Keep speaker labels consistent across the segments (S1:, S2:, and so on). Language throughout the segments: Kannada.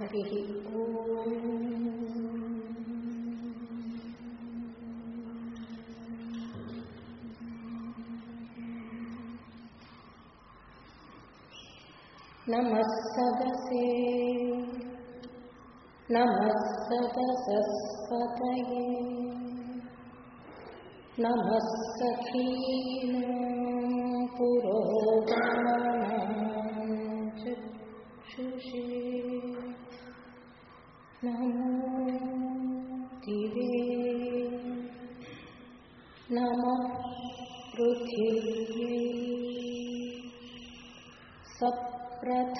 S1: हरिः नमः सदसे नमः सदसस्पतये नमः सखीनां पुरोगमानां चक्षुषे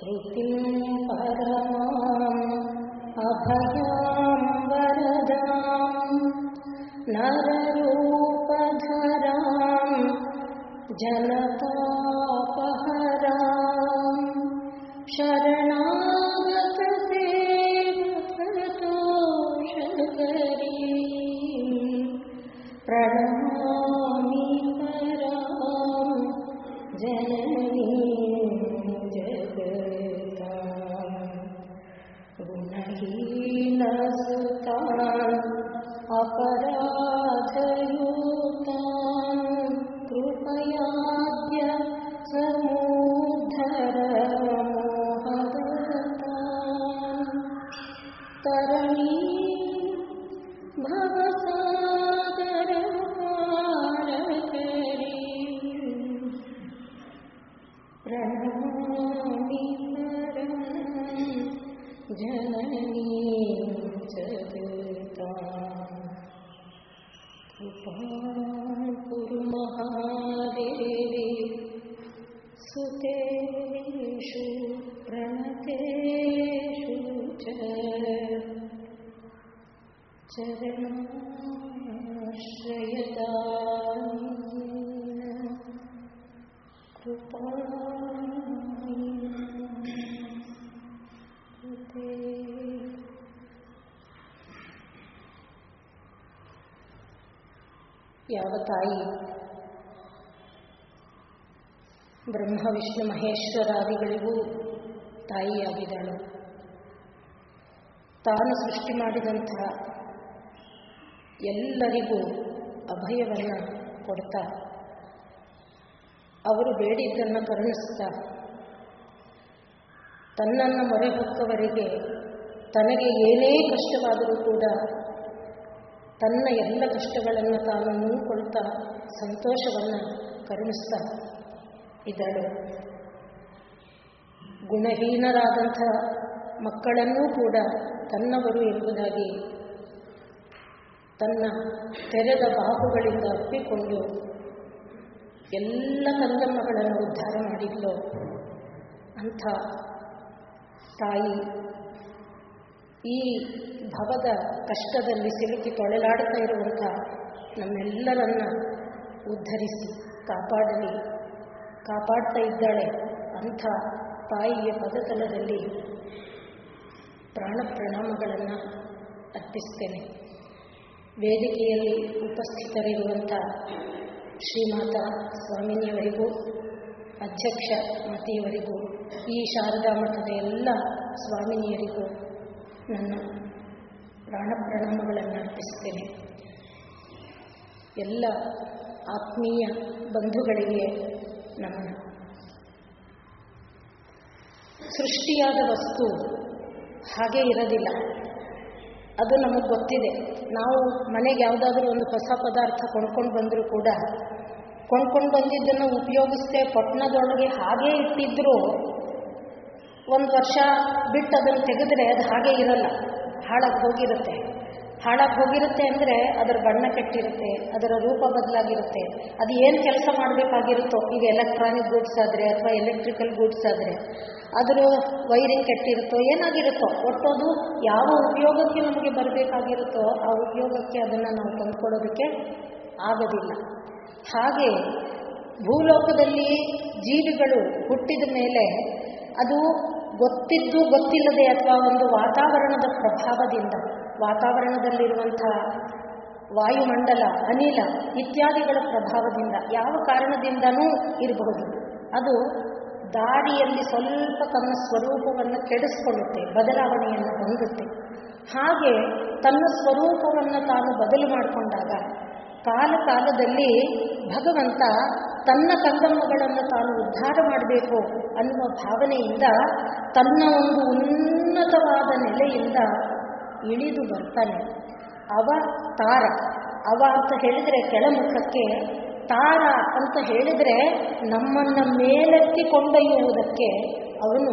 S1: प्रकृतिं परमाम् अभयां वरदां नररूपधरां जनतापहरां the sun. ತಾಯಿ. ಬ್ರಹ್ಮ, ವಿಷ್ಣು, ಮಹೇಶ್ವರಾದಿಗಳಿಗೂ ತಾಯಿಯಾಗಿದ್ದಾಳೆ. ತಾನು ಸೃಷ್ಟಿ ಮಾಡಿದಂತಹ ಎಲ್ಲರಿಗೂ ಅಭಯವನ್ನು ಕೊಡ್ತಾ. ಅವರು ಬೇಡಿದ್ದನ್ನು ಕರುಣಿಸ್ತಾ. ತನ್ನನ್ನು ಮೊರೆ ಹೊಕ್ಕವರಿಗೆ ತನಗೆ ಏನೇ ಕಷ್ಟವಾದರೂ ಕೂಡ ತನ್ನ ಎಲ್ಲ ಕಷ್ಟಗಳನ್ನು ತಾನು ನೂಕೊಳ್ತಾ ಸಂತೋಷವನ್ನು ಕರುಣಿಸ್ತಾ ಇದ್ದಾಳೆ ಗುಣಹೀನರಾದಂಥ ಮಕ್ಕಳನ್ನೂ ಕೂಡ ತನ್ನವರು ಎಂಬುದಾಗಿ ತನ್ನ ತೆರೆದ ಬಾಹುಗಳಿಂದ ಅಪ್ಪಿಕೊಂಡು ಎಲ್ಲ ಕಂದಮ್ಮಗಳನ್ನು ಉದ್ಧಾರ ಮಾಡಿದ್ಲು. ಅಂಥ ತಾಯಿ ಈ ಭವದ ಕಷ್ಟದಲ್ಲಿ ಸಿಲುಕಿ ತೊಳೆಲಾಡ್ತಾ ಇರುವಂಥ ನಮ್ಮೆಲ್ಲರನ್ನ ಉದ್ಧರಿಸಿ, ಕಾಪಾಡಲಿ. ಕಾಪಾಡ್ತಾ ಇದ್ದಾಳೆ ಅಂಥ ತಾಯಿಯ ಪದತಲದಲ್ಲಿ ಪ್ರಾಣ ಪ್ರಣಾಮಗಳನ್ನು ಅರ್ಪಿಸ್ತೇನೆ. ವೇದಿಕೆಯಲ್ಲಿ ಉಪಸ್ಥಿತರಿರುವಂಥ ಶ್ರೀಮಾತ ಸ್ವಾಮಿನಿಯವರಿಗೂ, ಅಧ್ಯಕ್ಷ ಮತಿಯವರಿಗೂ, ಈ ಶಾರದಾ ಮಠದ ಎಲ್ಲ ಸ್ವಾಮಿನಿಯರಿಗೂ ನನ್ನ ಪ್ರಾಣ ಪ್ರಣಾಮಗಳನ್ನು ಅರ್ಪಿಸ್ತೇನೆ ಎಲ್ಲ ಆತ್ಮೀಯ ಬಂಧುಗಳಿಗೆ ನಮ್ಮ ಸೃಷ್ಟಿಯಾದ ವಸ್ತು ಹಾಗೆ ಇರೋದಿಲ್ಲ. ಅದು ನಮಗೆ ಗೊತ್ತಿದೆ. ನಾವು ಮನೆಗೆ ಯಾವುದಾದ್ರೂ ಒಂದು ಹೊಸ ಪದಾರ್ಥ ಕೊಂಡ್ಕೊಂಡು ಬಂದರೂ ಕೂಡ, ಕೊಂಡ್ಕೊಂಡು ಬಂದಿದ್ದನ್ನು ಉಪಯೋಗಿಸದೆ ಪಟ್ಟಣದೊಳಗೆ ಹಾಗೇ ಇಟ್ಟಿದ್ರೂ ಒಂದು ವರ್ಷ ಬಿಟ್ಟು ಅದನ್ನು ತೆಗೆದ್ರೆ ಅದು ಹಾಗೆ ಇರಲ್ಲ. ಹಾಳಾಗಿ ಹೋಗಿರುತ್ತೆ. ಹಾಳಾಗಿ ಹೋಗಿರುತ್ತೆ ಅಂದರೆ ಅದರ ಬಣ್ಣ ಕೆಟ್ಟಿರುತ್ತೆ, ಅದರ ರೂಪ ಬದಲಾಗಿರುತ್ತೆ. ಅದು ಏನು ಕೆಲಸ ಮಾಡಬೇಕಾಗಿರುತ್ತೋ, ಈಗ ಎಲೆಕ್ಟ್ರಾನಿಕ್ ಗೂಡ್ಸ್ ಆದರೆ ಅಥವಾ ಎಲೆಕ್ಟ್ರಿಕಲ್ ಗೂಡ್ಸ್ ಆದರೆ, ಅದರ ವೈರಿಂಗ್ ಕೆಟ್ಟಿರುತ್ತೋ, ಏನಾಗಿರುತ್ತೋ, ಒಟ್ಟೋದು ಯಾವ ಉಪಯೋಗಕ್ಕೆ ನಮಗೆ ಬರಬೇಕಾಗಿರುತ್ತೋ ಆ ಉಪಯೋಗಕ್ಕೆ ಅದನ್ನು ನಾವು ತಂದುಕೊಡೋದಕ್ಕೆ ಆಗೋದಿಲ್ಲ. ಹಾಗೆ ಭೂಲೋಕದಲ್ಲಿ ಜೀವಿಗಳು ಹುಟ್ಟಿದ ಮೇಲೆ ಅದು ಗೊತ್ತಿದ್ದು ಗೊತ್ತಿಲ್ಲದೆ ಅಥವಾ ಒಂದು ವಾತಾವರಣದ ಪ್ರಭಾವದಿಂದ, ವಾತಾವರಣದಲ್ಲಿರುವಂಥ ವಾಯುಮಂಡಲ, ಅನಿಲ ಇತ್ಯಾದಿಗಳ ಪ್ರಭಾವದಿಂದ ಯಾವ ಕಾರಣದಿಂದನೂ ಇರಬಹುದು. ಅದು ದಾರಿಯಲ್ಲಿ ಸ್ವಲ್ಪ ತನ್ನ ಸ್ವರೂಪವನ್ನು ಕೆಡಿಸ್ಕೊಳ್ಳುತ್ತೆ, ಬದಲಾವಣೆಯನ್ನು ಹೊಂದುತ್ತೆ. ಹಾಗೆ ತನ್ನ ಸ್ವರೂಪವನ್ನು ತಾನು ಬದಲು ಮಾಡಿಕೊಂಡಾಗ ಕಾಲ ಕಾಲದಲ್ಲಿ ಭಗವಂತ ತನ್ನ ಕಂದಮ್ಮಗಳನ್ನು ತಾನು ಉದ್ಧಾರ ಮಾಡಬೇಕು ಅನ್ನುವ ಭಾವನೆಯಿಂದ ತನ್ನ ಒಂದು ಉನ್ನತವಾದ ನೆಲೆಯಿಂದ ಇಳಿದು ಬರ್ತಾನೆ. ಅವ ತಾರ. ಅವ ಅಂತ ಹೇಳಿದರೆ ಕೆಳಮುಖಕ್ಕೆ ತಾರ ಅಂತ ಹೇಳಿದರೆ ನಮ್ಮನ್ನು ಮೇಲೆತ್ತಿ ಕೊಂಡೊಯ್ಯುವುದಕ್ಕೆ ಅವನು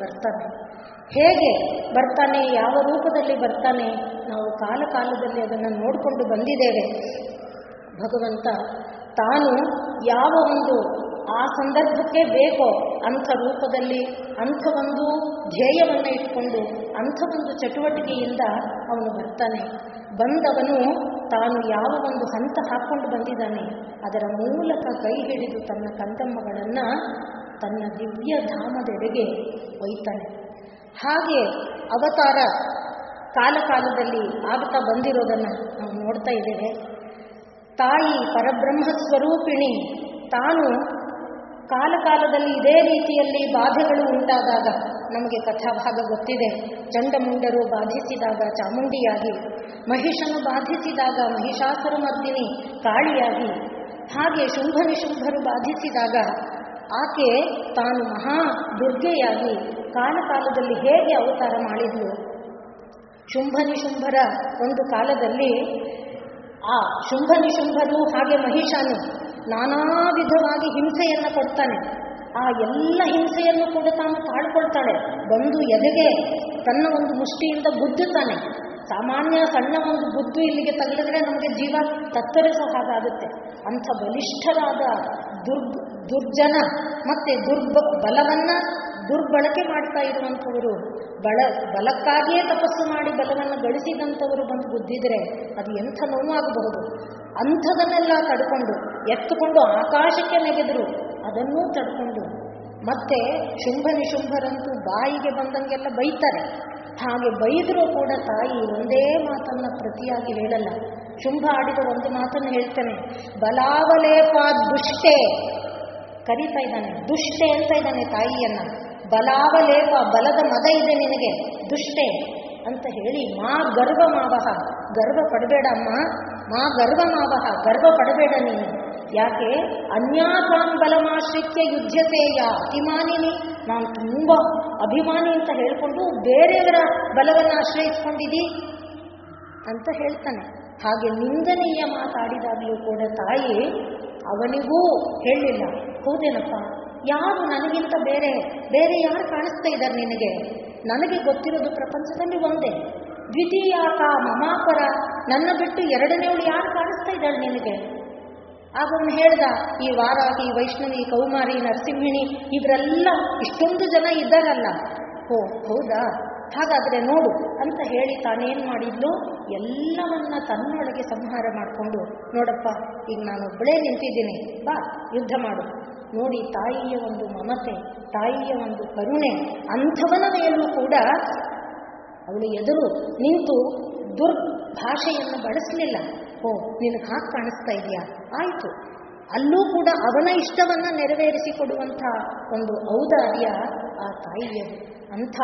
S1: ಬರ್ತಾನೆ. ಹೇಗೆ ಬರ್ತಾನೆ? ಯಾವ ರೂಪದಲ್ಲಿ ಬರ್ತಾನೆ? ನಾವು ಕಾಲ ಕಾಲದಲ್ಲಿ ಅದನ್ನು ನೋಡಿಕೊಂಡು ಬಂದಿದ್ದೇವೆ. ಭಗವಂತ, ತಾನು ಯಾವ ಒಂದು ಆ ಸಂದರ್ಭಕ್ಕೆ ಬೇಕೋ ಅಂಥ ರೂಪದಲ್ಲಿ ಅಂಥ ಒಂದು ಧ್ಯೇಯವನ್ನು ಇಟ್ಕೊಂಡು ಅಂಥ ಒಂದು ಚಟುವಟಿಕೆಯಿಂದ ಅವನು ಬರ್ತಾನೆ. ಬಂದವನು ತಾನು ಯಾವ ಒಂದು ಹಂತ ಹಾಕ್ಕೊಂಡು ಬಂದಿದ್ದಾನೆ, ಅದರ ಮೂಲಕ ಕೈ ಹಿಡಿದು ತನ್ನ ಕಂದಮ್ಮಗಳನ್ನು ತನ್ನ ದಿವ್ಯ ಧಾಮದೆಡೆಗೆ ಒಯ್ತಾನೆ. ಹಾಗೆ ಅವತಾರ ಕಾಲ ಕಾಲದಲ್ಲಿ ಆಗ್ತಾ ಬಂದಿರೋದನ್ನು ನಾವು ನೋಡ್ತಾ ಇದ್ದೇವೆ. ತಾಯಿ ಪರಬ್ರಹ್ಮ ಸ್ವರೂಪಿಣಿ ತಾನು ಕಾಲಕಾಲದಲ್ಲಿ ಇದೇ ರೀತಿಯಲ್ಲಿ ಬಾಧೆಗಳು ಉಂಟಾದಾಗ ನಮಗೆ ಕಥಾಭಾಗ ಗೊತ್ತಿದೆ. ಚಂಡಮುಂಡರು ಬಾಧಿಸಿದಾಗ ಚಾಮುಂಡಿಯಾಗಿ, ಮಹಿಷನು ಬಾಧಿಸಿದಾಗ ಮಹಿಷಾಸುರ ಮರ್ದಿನಿ ಕಾಳಿಯಾಗಿ, ಹಾಗೆ ಶುಂಭ ಶುಂಭರು ಬಾಧಿಸಿದಾಗ ಆಕೆ ತಾನು ಮಹಾ ದುರ್ಗೆಯಾಗಿ ಕಾಲಕಾಲದಲ್ಲಿ ಹೇಗೆ ಅವತಾರ ಮಾಡಿದ್ಲು? ಶುಂಭ ನಿಶುಂಭರ ಒಂದು ಕಾಲದಲ್ಲಿ ಆ ಶುಂಭ ಶುಂಭನು ಹಾಗೆ ಮಹಿಷಾನು ನಾನಾ ವಿಧವಾಗಿ ಹಿಂಸೆಯನ್ನು ಕೊಡ್ತಾನೆ. ಆ ಎಲ್ಲ ಹಿಂಸೆಯನ್ನು ಕೂಡ ತಾನು ತಾಳ್ಕೊಳ್ತಾಳೆ ಬಂದು ಎದೆಗೆ ತನ್ನ ಒಂದು ಮುಷ್ಟಿಯಿಂದ ಗುದ್ದುತ್ತಾನೆ. ಸಾಮಾನ್ಯ ಸಣ್ಣ ಒಂದು ಬುದ್ಧು ಇಲ್ಲಿಗೆ ತಗಲಿದ್ರೆ ನಮಗೆ ಜೀವ ತತ್ತರಿಸೋ ಹಾಗಾಗುತ್ತೆ. ಅಂಥ ಬಲಿಷ್ಠರಾದ ದುರ್ಗ್ ದುರ್ಜನ ಮತ್ತೆ ದುರ್ಬ ಬಲವನ್ನ ದುರ್ಬಳಕೆ ಮಾಡ್ತಾ ಇರುವಂಥವರು, ಬಳ ಬಲಕ್ಕಾಗಿಯೇ ತಪಸ್ಸು ಮಾಡಿ ಬಲವನ್ನು ಗಳಿಸಿದಂಥವರು ಬಂದು ಗುದ್ದಿದ್ರೆ ಅದು ಎಂಥ ನೋವಾಗಬಹುದು. ಅಂಥದನ್ನೆಲ್ಲ ತಡ್ಕೊಂಡು, ಎತ್ತುಕೊಂಡು ಆಕಾಶಕ್ಕೆ ನೆಗೆದರು, ಅದನ್ನೂ ತಡ್ಕೊಂಡು. ಮತ್ತೆ ಶುಂಭ ನಿಶುಂಭರಂತೂ ಬಾಯಿಗೆ ಬಂದಂಗೆಲ್ಲ ಬೈತಾರೆ. ಹಾಗೆ ಬೈದರೂ ಕೂಡ ತಾಯಿ ಒಂದೇ ಮಾತನ್ನ ಪ್ರತಿಯಾಗಿ ಹೇಳಲ್ಲ. ಶುಂಭ ಆಡಿದ ಒಂದು ಮಾತನ್ನು ಹೇಳ್ತಾನೆ. ಬಲಾವಲೇಪಾದ್ ದುಷ್ಟೇ ಕರೀತಾ ಇದ್ದಾನೆ. ದುಷ್ಟೆ ಅಂತ ಇದ್ದಾನೆ ತಾಯಿಯನ್ನ. ಬಲಾವಲೇಪ, ಬಲದ ಮಗ ಇದೆ ನಿನಗೆ. ದುಷ್ಟೆ ಅಂತ ಹೇಳಿ ಮಾ ಗರ್ವ ಮಾವಹ. ಗರ್ವ ಪಡಬೇಡ ಅಮ್ಮ. ಮಾ ಗರ್ವ ಮಾವಹ. ಗರ್ವ ಪಡಬೇಡ ನೀನು. ಯಾಕೆ? ಅನ್ಯಾಸಾಂ ಬಲಮಾಶ್ರಿತ್ಯ ಯುದ್ಧತೆಯ ಅಭಿಮಾನಿನಿ. ನಾನು ತುಂಬ ಅಭಿಮಾನಿ ಅಂತ ಹೇಳಿಕೊಂಡು ಬೇರೆಯವರ ಬಲವನ್ನು ಆಶ್ರಯಿಸ್ಕೊಂಡಿದ್ದೀ ಅಂತ ಹೇಳ್ತಾನೆ. ಹಾಗೆ ನಿಂದನೀಯ ಮಾತಾಡಿದಾಗಲೂ ಕೂಡ ತಾಯಿ ಅವನಿಗೂ ಹೇಳಲಿಲ್ಲ ಹೌದೇನಪ್ಪ. ಯಾರು ನನಗಿಂತ ಬೇರೆ ಬೇರೆ ಯಾರು ಕಾಣಿಸ್ತಾ ಇದ್ದಾರೆ ನಿನಗೆ? ನನಗೆ ಗೊತ್ತಿರೋದು ಪ್ರಪಂಚದಲ್ಲಿ ಒಂದೇ. ದ್ವಿತೀಯಾಕ ಮಮಾಪರ, ನನ್ನ ಬಿಟ್ಟು ಎರಡನೇವಳು ಯಾರು ಕಾಣಿಸ್ತಾ ಇದ್ದಾಳೆ ನಿನಗೆ? ಆಗ ಅವನು ಹೇಳ್ದ, ಈ ವಾರಾಹಿ, ವೈಷ್ಣವಿ, ಕೌಮಾರಿ, ನರಸಿಂಹಿಣಿ, ಇವರೆಲ್ಲ ಇಷ್ಟೊಂದು ಜನ ಇದ್ದಾರಲ್ಲ. ಓ, ಹೌದಾ? ಹಾಗಾದ್ರೆ ನೋಡು ಅಂತ ಹೇಳಿ ತಾನೇನು ಮಾಡಿದ್ಲು ಎಲ್ಲವನ್ನ ತನ್ನೊಳಗೆ ಸಂಹಾರ ಮಾಡಿಕೊಂಡು, ನೋಡಪ್ಪ, ಈಗ ನಾನು ಒಬ್ಬಳೇ ನಿಂತಿದ್ದೀನಿ. ಬಾ, ಯುದ್ಧ ಮಾಡು. ನೋಡಿ ತಾಯಿಯ ಒಂದು ಮಮತೆ, ತಾಯಿಯ ಒಂದು ಕರುಣೆ ಅಂಥವನ ಮೇಲೂ ಕೂಡ ಅವಳು ಎದುರು ನಿಂತು ದುರ್ಭಾಷೆಯನ್ನು ಬಳಸಲಿಲ್ಲ. ಓ ನಿನಗೆ ಹಾಗೆ ಕಾಣಿಸ್ತಾ ಇದೆಯಾ ಆಯಿತು. ಅಲ್ಲೂ ಕೂಡ ಅವನ ಇಷ್ಟವನ್ನು ನೆರವೇರಿಸಿಕೊಡುವಂಥ ಒಂದು ಔದಾರ್ಯ ಆ ತಾಯಿಯ ಅಂಥ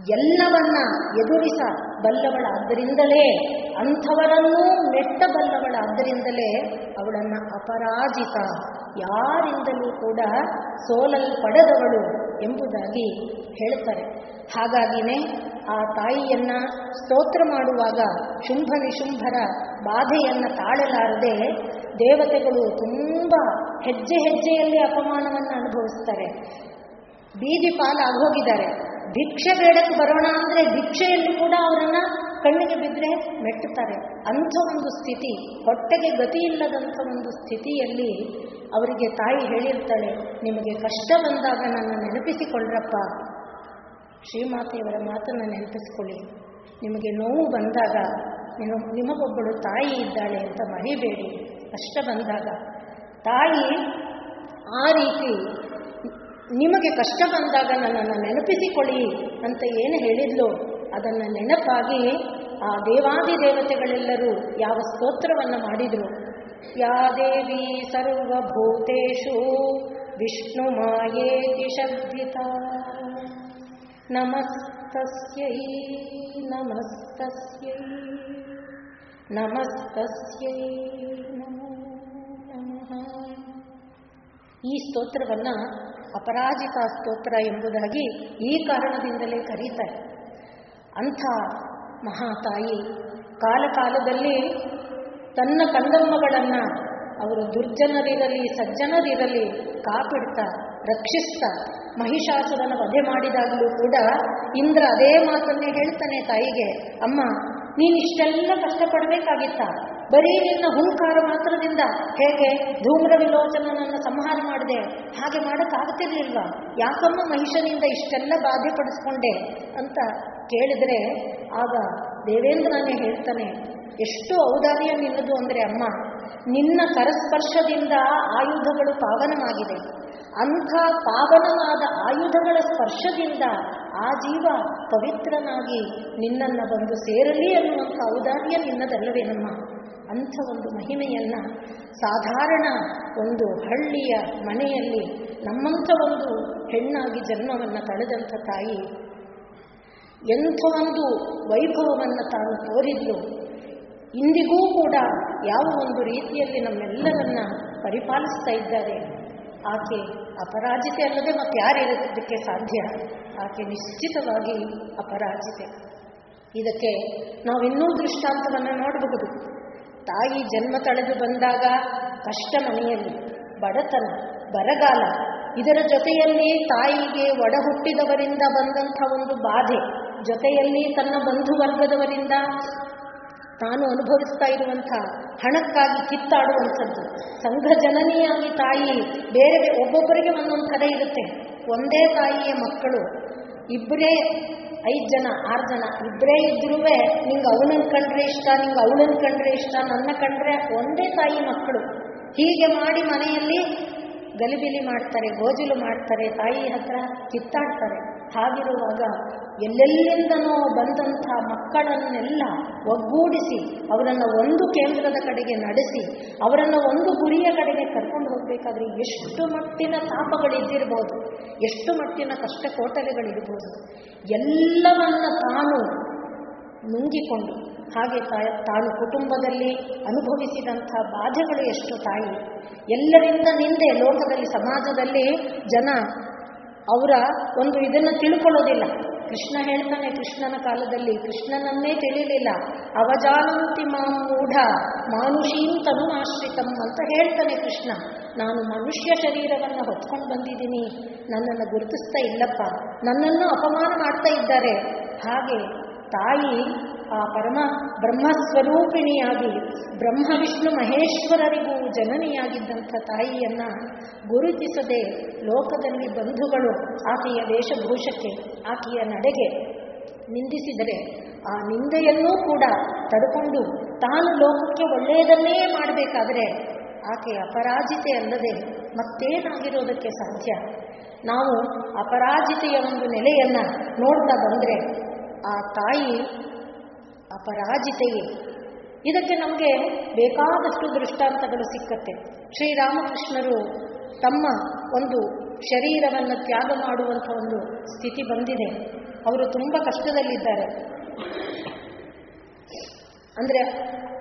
S1: ಎಲ್ಲವನ್ನ ಎದುರಿಸ ಬಲ್ಲವಳಾದ್ದರಿಂದಲೇ ಅಂಥವರನ್ನೂ ಮೆಟ್ಟಬಲ್ಲವಳಾದ್ದರಿಂದಲೇ ಅವಳನ್ನು ಅಪರಾಜಿತ. ಯಾರಿಂದಲೂ ಕೂಡ ಸೋಲಲ್ಪಡದವಳು ಎಂಬುದಾಗಿ ಹೇಳ್ತಾರೆ. ಹಾಗಾಗಿನೇ ಆ ತಾಯಿಯನ್ನ ಸ್ತೋತ್ರ ಮಾಡುವಾಗ ಶುಂಭ ನಿಶುಂಭರ ಬಾಧೆಯನ್ನು ತಾಳಲಾರದೆ ದೇವತೆಗಳು ತುಂಬ ಹೆಜ್ಜೆ ಹೆಜ್ಜೆಯಲ್ಲಿ ಅಪಮಾನವನ್ನು ಅನುಭವಿಸ್ತಾರೆ. ಬೀದಿ ಪಾಲಾಗೋಗಿದ್ದಾರೆ. ಭಿಕ್ಷೆ ಬೇಡಕ್ಕೆ ಬರೋಣ ಅಂದರೆ ಭಿಕ್ಷೆಯಲ್ಲಿ ಕೂಡ ಅವರನ್ನು ಕಣ್ಣಿಗೆ ಬಿದ್ದರೆ ಮೆಟ್ಟುತ್ತಾರೆ. ಅಂಥ ಒಂದು ಸ್ಥಿತಿ, ಹೊಟ್ಟೆಗೆ ಗತಿ ಇಲ್ಲದಂಥ ಒಂದು ಸ್ಥಿತಿಯಲ್ಲಿ ಅವರಿಗೆ ತಾಯಿ ಹೇಳಿರ್ತಾಳೆ, ನಿಮಗೆ ಕಷ್ಟ ಬಂದಾಗ ನನ್ನ ನೆನಪಿಸಿಕೊಳ್ಳ್ರಪ್ಪ. ಶ್ರೀಮಾತೆಯವರ ಮಾತನ್ನು ನೆನಪಿಸಿಕೊಳ್ಳಿ. ನಿಮಗೆ ನೋವು ಬಂದಾಗ ನಿಮಗೊಬ್ಬಳು ತಾಯಿ ಇದ್ದಾಳೆ ಅಂತ ಮರಿಬೇಡಿ. ಕಷ್ಟ ಬಂದಾಗ ತಾಯಿ ಆ ರೀತಿ ನಿಮಗೆ ಕಷ್ಟ ಬಂದಾಗ ನನ್ನನ್ನು ನೆನಪಿಸಿಕೊಳ್ಳಿ ಅಂತ ಏನು ಹೇಳಿದ್ಲು, ಅದನ್ನು ನೆನಪಾಗಿ ಆ ದೇವಾದಿ ದೇವತೆಗಳೆಲ್ಲರೂ ಯಾವ ಸ್ತೋತ್ರವನ್ನು ಮಾಡಿದರು. ಯಾ ದೇವಿ ಸರ್ವಭೂತೇಶು ವಿಷ್ಣು ಮಾಯೇ ಶಬ್ದಿತ ನಮಸ್ತಸ್ಯೈ ನಮಸ್ತಸ್ಯೈ ನಮಸ್ತಸ್ಯೈ ನಮೋ ನಮಃ. ಈ ಸ್ತೋತ್ರವನ್ನು ಅಪರಾಜಿತ ಸ್ತೋತ್ರ ಎಂಬುದಾಗಿ ಈ ಕಾರಣದಿಂದಲೇ ಕರೀತಾರೆ. ಅಂಥ ಮಹಾತಾಯಿ ಕಾಲಕಾಲದಲ್ಲಿ ತನ್ನ ಕಂದಮ್ಮಗಳನ್ನು ಅವರು ದುರ್ಜನರಿರಲಿ, ಸಜ್ಜನರಿರಲಿ ಕಾಪಿಡ್ತಾ, ರಕ್ಷಿಸ್ತಾ, ಮಹಿಷಾಸುರನ ವಧೆ ಮಾಡಿದಾಗಲೂ ಕೂಡ ಇಂದ್ರ ಅದೇ ಮಾತನ್ನೇ ಹೇಳ್ತಾನೆ ತಾಯಿಗೆ, ಅಮ್ಮ ನೀನಿಷ್ಟೆಲ್ಲ ಕಷ್ಟಪಡಬೇಕಾಗಿತ್ತ? ಬರೀ ನಿನ್ನ ಹುಂಕಾರ ಮಾತ್ರದಿಂದ ಹೇಗೆ ಧೂಮ್ರ ವಿಲೋಚನನನ್ನು ಸಂಹಾರ ಮಾಡಿದೆ? ಹಾಗೆ ಮಾಡೋಕ್ಕಾಗ್ತಿರ್ಲಿಲ್ವ ಯಾಕಮ್ಮ ಮಹಿಷನಿಂದ ಇಷ್ಟೆಲ್ಲ ಬಾಧೆ ಪಡಿಸ್ಕೊಂಡೆ ಅಂತ ಕೇಳಿದರೆ ಆಗ ದೇವೇಂದ್ರನೇ ಹೇಳ್ತಾನೆ, ಎಷ್ಟು ಔದಾರ್ಯ ನಿನ್ನದು ಅಂದರೆ ಅಮ್ಮ, ನಿನ್ನ ಕರಸ್ಪರ್ಶದಿಂದ ಆಯುಧಗಳು ಪಾವನವಾಗಿದೆ. ಅಂಥ ಪಾವನವಾದ ಆಯುಧಗಳ ಸ್ಪರ್ಶದಿಂದ ಆ ಜೀವ ಪವಿತ್ರನಾಗಿ ನಿನ್ನನ್ನು ಬಂದು ಸೇರಲಿ ಅನ್ನುವಂಥ ಔದಾರ್ಯ ನಿನ್ನದಲ್ಲವೇನಮ್ಮ? ಅಂಥ ಒಂದು ಮಹಿಮೆಯನ್ನು ಸಾಧಾರಣ ಒಂದು ಹಳ್ಳಿಯ ಮನೆಯಲ್ಲಿ ನಮ್ಮಂಥ ಒಂದು ಹೆಣ್ಣಾಗಿ ಜನ್ಮವನ್ನು ತಳೆದಂಥ ತಾಯಿ ಎಂಥ ಒಂದು ವೈಭವವನ್ನು ತಾನು ತೋರಿದ್ಲು, ಇಂದಿಗೂ ಕೂಡ ಯಾವ ಒಂದು ರೀತಿಯಲ್ಲಿ ನಮ್ಮೆಲ್ಲರನ್ನ ಪರಿಪಾಲಿಸ್ತಾ ಇದ್ದಾರೆ. ಆಕೆ ಅಪರಾಜಿತೆ ಅಲ್ಲದೆ ಮತ್ತೆ ಯಾರಿರೋದಕ್ಕೆ ಸಾಧ್ಯ. ಆಕೆ ನಿಶ್ಚಿತವಾಗಿ ಅಪರಾಜಿತೆ. ಇದಕ್ಕೆ ನಾವಿನ್ನೂ ದೃಷ್ಟಾಂತವನ್ನು ನೋಡಬಹುದು. ತಾಯಿ ಜನ್ಮ ತಳೆದು ಬಂದಾಗ ಕಷ್ಟ ಮನೆಯಲ್ಲಿ ಬಡತನ, ಬರಗಾಲ, ಇದರ ಜೊತೆಯಲ್ಲಿ ತಾಯಿಗೆ ಒಡ ಹುಟ್ಟಿದವರಿಂದ ಬಂದಂಥ ಒಂದು ಬಾಧೆ, ಜೊತೆಯಲ್ಲಿ ತನ್ನ ಬಂಧು ವರ್ಗದವರಿಂದ ತಾನು ಅನುಭವಿಸ್ತಾ ಇರುವಂಥ ಹಣಕ್ಕಾಗಿ ಕಿತ್ತಾಡುವಂಥದ್ದು. ಸಂಘ ಜನನಿಯಾಗಿ ತಾಯಿ ಬೇರೆ ಒಬ್ಬೊಬ್ಬರಿಗೆ ಒಂದೊಂದು ಕಡೆ ಇರುತ್ತೆ. ಒಂದೇ ತಾಯಿಯ ಮಕ್ಕಳು ಇಬ್ಬರೇ ಐದು ಜನ, ಆರು ಜನ ಇಬ್ಬರೇ ಇದ್ರೂ ನಿಂಗೆ ಅವನನ್ನ ಕಂಡ್ರೆ ಇಷ್ಟ, ನಿಂಗೆ ಅವಳನ್ನು ಕಂಡ್ರೆ ಇಷ್ಟ, ನನ್ನ ಕಂಡ್ರೆ ಒಂದೇ ತಾಯಿ ಮಕ್ಕಳು. ಹೀಗೆ ಮಾಡಿ ಮನೆಯಲ್ಲಿ ಗಲಿಬಿಲಿ ಮಾಡ್ತಾರೆ, ಗೋಜಿಲು ಮಾಡ್ತಾರೆ, ತಾಯಿ ಹತ್ರ ಕಿತ್ತಾಡ್ತಾರೆ. ಹಾಗಿರುವಾಗ ಎಲ್ಲೆಲ್ಲಿಂದನೋ ಬಂದಂಥ ಮಕ್ಕಳನ್ನೆಲ್ಲ ಒಗ್ಗೂಡಿಸಿ ಅವರನ್ನು ಒಂದು ಕೇಂದ್ರದ ಕಡೆಗೆ ನಡೆಸಿ, ಅವರನ್ನು ಒಂದು ಗುರಿಯ ಕಡೆಗೆ ಕರ್ಕೊಂಡು ಹೋಗಬೇಕಾದ್ರೆ ಎಷ್ಟು ಮಟ್ಟಿನ ತಾಪಗಳಿದ್ದಿರ್ಬೋದು, ಎಷ್ಟು ಮಟ್ಟಿನ ಕಷ್ಟ ಕೋಟಲೆಗಳಿರ್ಬೋದು ಎಲ್ಲವನ್ನು ತಾನು ನುಂಗಿಕೊಂಡು, ಹಾಗೆ ತಾಯ, ತಾನು ಕುಟುಂಬದಲ್ಲಿ ಅನುಭವಿಸಿದಂಥ ಬಾಧೆಗಳು ಎಷ್ಟು ತಾಯಿ, ಎಲ್ಲರಿಂದ ನಿಂದೆ ಲೋಕದಲ್ಲಿ ಸಮಾಜದಲ್ಲಿ ಜನ ಅವರ ಒಂದು ಇದನ್ನು ತಿಳ್ಕೊಳ್ಳೋದಿಲ್ಲ. ಕೃಷ್ಣ ಹೇಳ್ತಾನೆ, ಕೃಷ್ಣನ ಕಾಲದಲ್ಲಿ ಕೃಷ್ಣನನ್ನೇ ತಿಳಿಲಿಲ್ಲ. ಅವಜಾನಂತಿ ಮಾಂ ಮೂಢ, ಮಾನುಷೀಂ ತನುಮಾಶ್ರಿತಂ ಅಂತ ಹೇಳ್ತಾನೆ ಕೃಷ್ಣ. ನಾನು ಮನುಷ್ಯ ಶರೀರವನ್ನು ಹೊತ್ಕೊಂಡು ಬಂದಿದ್ದೀನಿ. ನನ್ನನ್ನು ಗುರುತಿಸ್ತಾ ಇಲ್ಲಪ್ಪ. ನನ್ನನ್ನು ಅಪಮಾನ ಮಾಡ್ತಾ ಇದ್ದಾರೆ. ಹಾಗೆ ತಾಯಿ ಆ ಪರಮ ಬ್ರಹ್ಮಸ್ವರೂಪಿಣಿಯಾಗಿ, ಬ್ರಹ್ಮ, ವಿಷ್ಣು, ಮಹೇಶ್ವರರಿಗೂ ಜನನಿಯಾಗಿದ್ದಂಥ ತಾಯಿಯನ್ನ ಗುರುತಿಸದೆ ಲೋಕದಲ್ಲಿ ಬಂಧುಗಳು ಆಕೆಯ ವೇಷಭೂಷಕ್ಕೆ, ಆಕೆಯ ನಡೆಗೆ ನಿಂದಿಸಿದರೆ, ಆ ನಿಂದೆಯನ್ನೂ ಕೂಡ ತಡ್ಕೊಂಡು ತಾನು ಲೋಕಕ್ಕೆ ಒಳ್ಳೆಯದನ್ನೇ ಮಾಡಬೇಕಾದರೆ ಆಕೆ ಅಪರಾಜಿತೆ ಅಲ್ಲದೆ ಮತ್ತೇನಾಗಿರೋದಕ್ಕೆ ಸಾಧ್ಯ? ನಾವು ಅಪರಾಜಿತೆಯ ಒಂದು ನೆಲೆಯನ್ನು ನೋಡ್ತಾ ಬಂದರೆ, ಆ ತಾಯಿ ಅಪರಾಜಿತೆಯೇ. ಇದಕ್ಕೆ ನಮಗೆ ಬೇಕಾದಷ್ಟು ದೃಷ್ಟಾಂತಗಳು ಸಿಕ್ಕತ್ತೆ. ಶ್ರೀರಾಮಕೃಷ್ಣರು ತಮ್ಮ ಒಂದು ಶರೀರವನ್ನು ತ್ಯಾಗ ಮಾಡುವಂಥ ಒಂದು ಸ್ಥಿತಿ ಬಂದಿದೆ. ಅವರು ತುಂಬ ಕಷ್ಟದಲ್ಲಿದ್ದಾರೆ. ಅಂದರೆ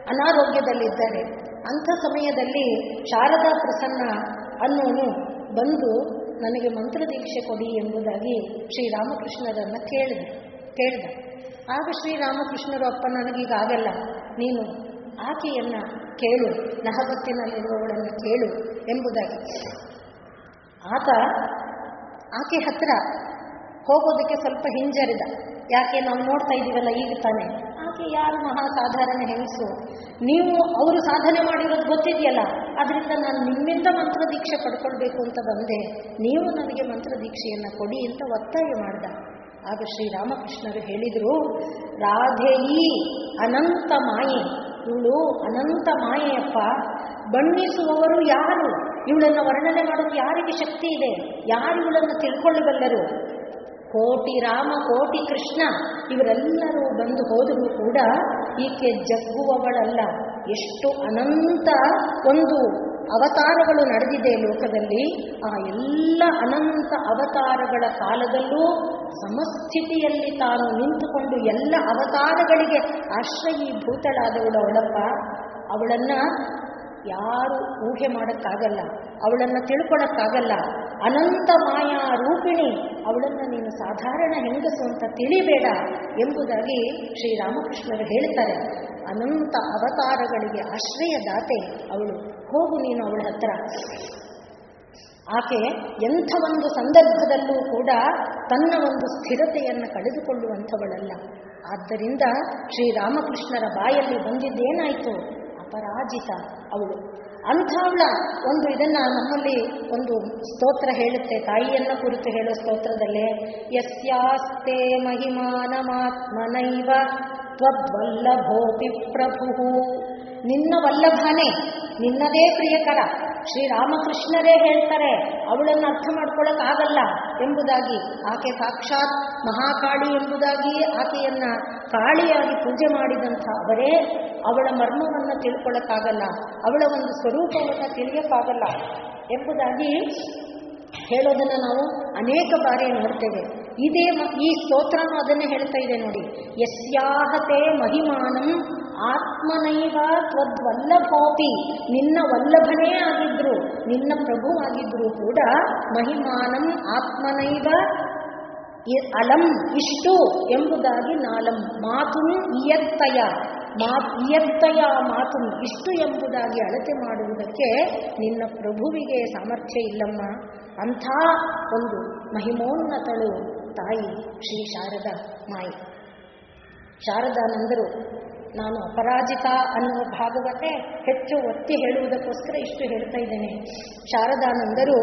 S1: ಅನಾರೋಗ್ಯದಲ್ಲಿದ್ದಾರೆ. ಅಂಥ ಸಮಯದಲ್ಲಿ ಶಾರದಾ ಪ್ರಸನ್ನ ಅನ್ನೋನು ಬಂದು ನನಗೆ ಮಂತ್ರ ದೀಕ್ಷೆ ಕೊಡಿ ಎಂಬುದಾಗಿ ಶ್ರೀರಾಮಕೃಷ್ಣರನ್ನು ಕೇಳಿದೆ, ಕೇಳಿದ. ಆಗ ಶ್ರೀರಾಮಕೃಷ್ಣರು, ಅಪ್ಪ ನನಗೀಗಾಗಲ್ಲ ನೀನು ಆಕೆಯನ್ನ ಕೇಳು ನಹಬತ್ತಿನಲ್ಲಿರುವವಳನ್ನು ಕೇಳು ಎಂಬುದಾಗಿ. ಆತ ಆಕೆ ಹತ್ರ ಹೋಗೋದಕ್ಕೆ ಸ್ವಲ್ಪ ಹಿಂಜರಿದ. ಯಾಕೆ ನಾವು ನೋಡ್ತಾ ಇದ್ದೀವಲ್ಲ, ಈಗ ತಾನೆ. ಆಕೆ ಯಾರು ಮಹಾ ಸಾಧಾರಣ ಹೆಂಗಸು? ನೀವು ಅವರು ಸಾಧನೆ ಮಾಡಿರೋದು ಗೊತ್ತಿದೆಯಲ್ಲ. ಅದರಿಂದ ನಾನು ನಿಮ್ಮಿಂದ ಮಂತ್ರ ದೀಕ್ಷೆ ಪಡ್ಕೊಳ್ಬೇಕು ಅಂತ ಬಂದೆ. ನೀವು ನನಗೆ ಮಂತ್ರ ದೀಕ್ಷೆಯನ್ನು ಕೊಡಿ ಅಂತ ಒತ್ತಾಯ ಮಾಡ್ದ. ಆಗ ಶ್ರೀರಾಮಕೃಷ್ಣರು ಹೇಳಿದರು, ರಾಧೆಯಿ, ಅನಂತ ಮಾಯೆ, ಇವಳು ಅನಂತ ಮಾಯೆಯಪ್ಪ. ಬಣ್ಣಿಸುವವರು ಯಾರು? ಇವಳನ್ನು ವರ್ಣನೆ ಮಾಡೋದು ಯಾರಿಗೆ ಶಕ್ತಿ ಇದೆ? ಯಾರು ಇವಳನ್ನು ತಿಳ್ಕೊಳ್ಳಬಲ್ಲರು ಕೋಟಿ ರಾಮ, ಕೋಟಿ ಕೃಷ್ಣ, ಇವರೆಲ್ಲರೂ ಬಂದು ಹೋದರೂ ಕೂಡ ಈಕೆ ಜಗ್ಗುವವಳಲ್ಲ. ಎಷ್ಟು ಅನಂತ ಒಂದು ಅವತಾರಗಳು ನಡೆದಿದೆ ಲೋಕದಲ್ಲಿ, ಆ ಎಲ್ಲ ಅನಂತ ಅವತಾರಗಳ ಕಾಲದಲ್ಲೂ ಸಮಸ್ಥಿತಿಯಲ್ಲಿ ತಾನು ನಿಂತುಕೊಂಡು ಎಲ್ಲ ಅವತಾರಗಳಿಗೆ ಆಶ್ರಯೀಭೂತಳಾದವಳು ಅವಳಪ್ಪ. ಅವಳನ್ನ ಯಾರು ಊಹೆ ಮಾಡೋಕ್ಕಾಗಲ್ಲ, ಅವಳನ್ನು ತಿಳ್ಕೊಳಕ್ಕಾಗಲ್ಲ. ಅನಂತ ಮಾಯಾ ರೂಪಿಣಿ, ಅವಳನ್ನು ನೀನು ಸಾಧಾರಣ ಹೆಂಗಸು ಅಂತ ತಿಳಿಬೇಡ ಎಂಬುದಾಗಿ ಶ್ರೀರಾಮಕೃಷ್ಣರು ಹೇಳ್ತಾರೆ. ಅನಂತ ಅವತಾರಗಳಿಗೆ ಆಶ್ರಯದಾತೆ ಅವಳು. ಹೋಗು ನೀನು ಅವಳ ಹತ್ರ. ಆಕೆ ಎಂಥ ಒಂದು ಸಂದರ್ಭದಲ್ಲೂ ಕೂಡ ತನ್ನ ಒಂದು ಸ್ಥಿರತೆಯನ್ನು ಕಳೆದುಕೊಳ್ಳುವಂಥವಳಲ್ಲ. ಆದ್ದರಿಂದ ಶ್ರೀರಾಮಕೃಷ್ಣರ ಬಾಯಲ್ಲಿ ಬಂದಿದ್ದೇನಾಯಿತು? ಅಪರಾಜಿತ ಅವಳು ಅಂಥವಳ ಒಂದು ಇದನ್ನ ನಮ್ಮಲ್ಲಿ ಒಂದು ಸ್ತೋತ್ರ ಹೇಳುತ್ತೆ. ತಾಯಿಯನ್ನ ಕುರಿತು ಹೇಳೋ ಸ್ತೋತ್ರದಲ್ಲೇ, ಯಸ್ಯಾಸ್ತೆ ಮಹಿಮಾನಮಾತ್ಮನೈವ ತ್ವದ್ವಲ್ಲಭೋಪಿ ಪ್ರಭು. ನಿನ್ನ ವಲ್ಲಭಾನೆ, ನಿನ್ನದೇ ಪ್ರಿಯಕರ. ಶ್ರೀರಾಮಕೃಷ್ಣರೇ ಹೇಳ್ತಾರೆ, ಅವಳನ್ನು ಅರ್ಥ ಮಾಡ್ಕೊಳ್ಳೋಕ್ಕಾಗಲ್ಲ ಎಂಬುದಾಗಿ. ಆಕೆ ಸಾಕ್ಷಾತ್ ಮಹಾಕಾಳಿ ಎಂಬುದಾಗಿ ಆಕೆಯನ್ನ ಕಾಳಿಯಾಗಿ ಪೂಜೆ ಮಾಡಿದಂಥ ಅವರೇ ಅವಳ ಮರ್ಮವನ್ನು ತಿಳ್ಕೊಳ್ಳೋಕ್ಕಾಗಲ್ಲ ಅವಳ ಒಂದು ಸ್ವರೂಪವನ್ನು ತಿಳಿಯೋಕ್ಕಾಗಲ್ಲ ಎಂಬುದಾಗಿ ಹೇಳೋದನ್ನು ನಾವು ಅನೇಕ ಬಾರಿ ನೋಡ್ತೇವೆ. ಇದೇ ಈ ಸ್ತೋತ್ರನೂ ಅದನ್ನೇ ಹೇಳ್ತಾ ಇದೆ ನೋಡಿ. ಯಸ್ಯಾಹತೆ ಮಹಿಮಾನಂ ಆತ್ಮನೈವ ತ್ವದ್ವಲ್ಲಭೋಪಿ. ನಿನ್ನ ವಲ್ಲಭನೇ ಆಗಿದ್ರು, ನಿನ್ನ ಪ್ರಭು ಆಗಿದ್ರು ಕೂಡ ಮಹಿಮಾನಂ ಆತ್ಮನೈವ ಅಲಂ ಇಷ್ಟು ಎಂಬುದಾಗಿ ನಾಲಂ ಮಾತು ಇಯತ್ತಯ. ಇಯತ್ತಯ ಮಾತು ಇಷ್ಟು ಎಂಬುದಾಗಿ ಅಳತೆ ಮಾಡುವುದಕ್ಕೆ ನಿನ್ನ ಪ್ರಭುವಿಗೆ ಸಾಮರ್ಥ್ಯ ಇಲ್ಲಮ್ಮ. ಅಂಥ ಒಂದು ಮಹಿಮೋನ್ನತಳು ತಾಯಿ ಶ್ರೀ ಶಾರದಾ ಮಾಯಿ. ಶಾರದಾನಂದರು ನಾನು ಅಪರಾಜಿತ ಅನ್ನುವ ಭಾಗವತೆ ಹೆಚ್ಚು ಒತ್ತಿ ಹೇಳುವುದಕ್ಕೋಸ್ಕರ ಇಷ್ಟು ಹೇಳ್ತಾ ಇದ್ದೇನೆ. ಶಾರದಾನಂದರು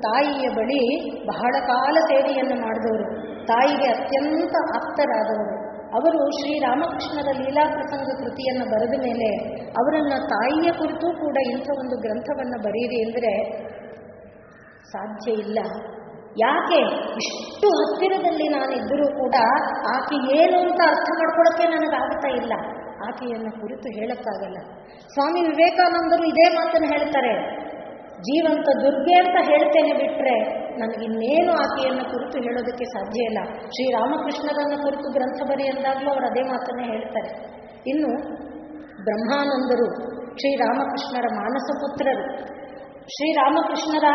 S1: ತಾಯಿಯ ಬಳಿ ಬಹಳ ಕಾಲ ಸೇವೆಯನ್ನು ಮಾಡಿದವರು. ತಾಯಿಗೆ ಅತ್ಯಂತ ಆಪ್ತರಾದವರು. ಅವರು ಶ್ರೀರಾಮಕೃಷ್ಣರ ಲೀಲಾ ಪ್ರಸಂಗ ಕೃತಿಯನ್ನು ಬರೆದ ಮೇಲೆ ಅವರನ್ನ ತಾಯಿಯ ಕುರಿತು ಕೂಡ ಇಂಥ ಒಂದು ಗ್ರಂಥವನ್ನು ಬರೆಯಿರಿ ಅಂದರೆ ಸಾಧ್ಯ ಇಲ್ಲ. ಯಾಕೆ? ಇಷ್ಟು ಹತ್ತಿರದಲ್ಲಿ ನಾನಿದ್ದರೂ ಕೂಡ ಆಕೆ ಏನು ಅಂತ ಅರ್ಥ ಮಾಡ್ಕೊಳ್ಳೋಕ್ಕೆ ನನಗಾಗ್ತಾ ಇಲ್ಲ. ಆಕೆಯನ್ನು ಕುರಿತು ಹೇಳಕ್ಕಾಗಲ್ಲ. ಸ್ವಾಮಿ ವಿವೇಕಾನಂದರು ಇದೇ ಮಾತನ್ನು ಹೇಳ್ತಾರೆ ಜೀವಂತ ದುರ್ಗೆ ಅಂತ ಹೇಳ್ತೇನೆ ಬಿಟ್ರೆ ನನಗಿನ್ನೇನು ಆಕೆಯನ್ನು ಕುರಿತು ಹೇಳೋದಕ್ಕೆ ಸಾಧ್ಯ ಇಲ್ಲ. ಶ್ರೀರಾಮಕೃಷ್ಣರನ್ನು ಕುರಿತು ಗ್ರಂಥ ಬರಿ ಎಂದಾಗಲೂ ಅವರು ಅದೇ ಮಾತನ್ನೇ ಹೇಳ್ತಾರೆ. ಇನ್ನು ಬ್ರಹ್ಮಾನಂದರು ಶ್ರೀರಾಮಕೃಷ್ಣರ ಮಾನಸ ಪುತ್ರರು ಶ್ರೀರಾಮಕೃಷ್ಣರ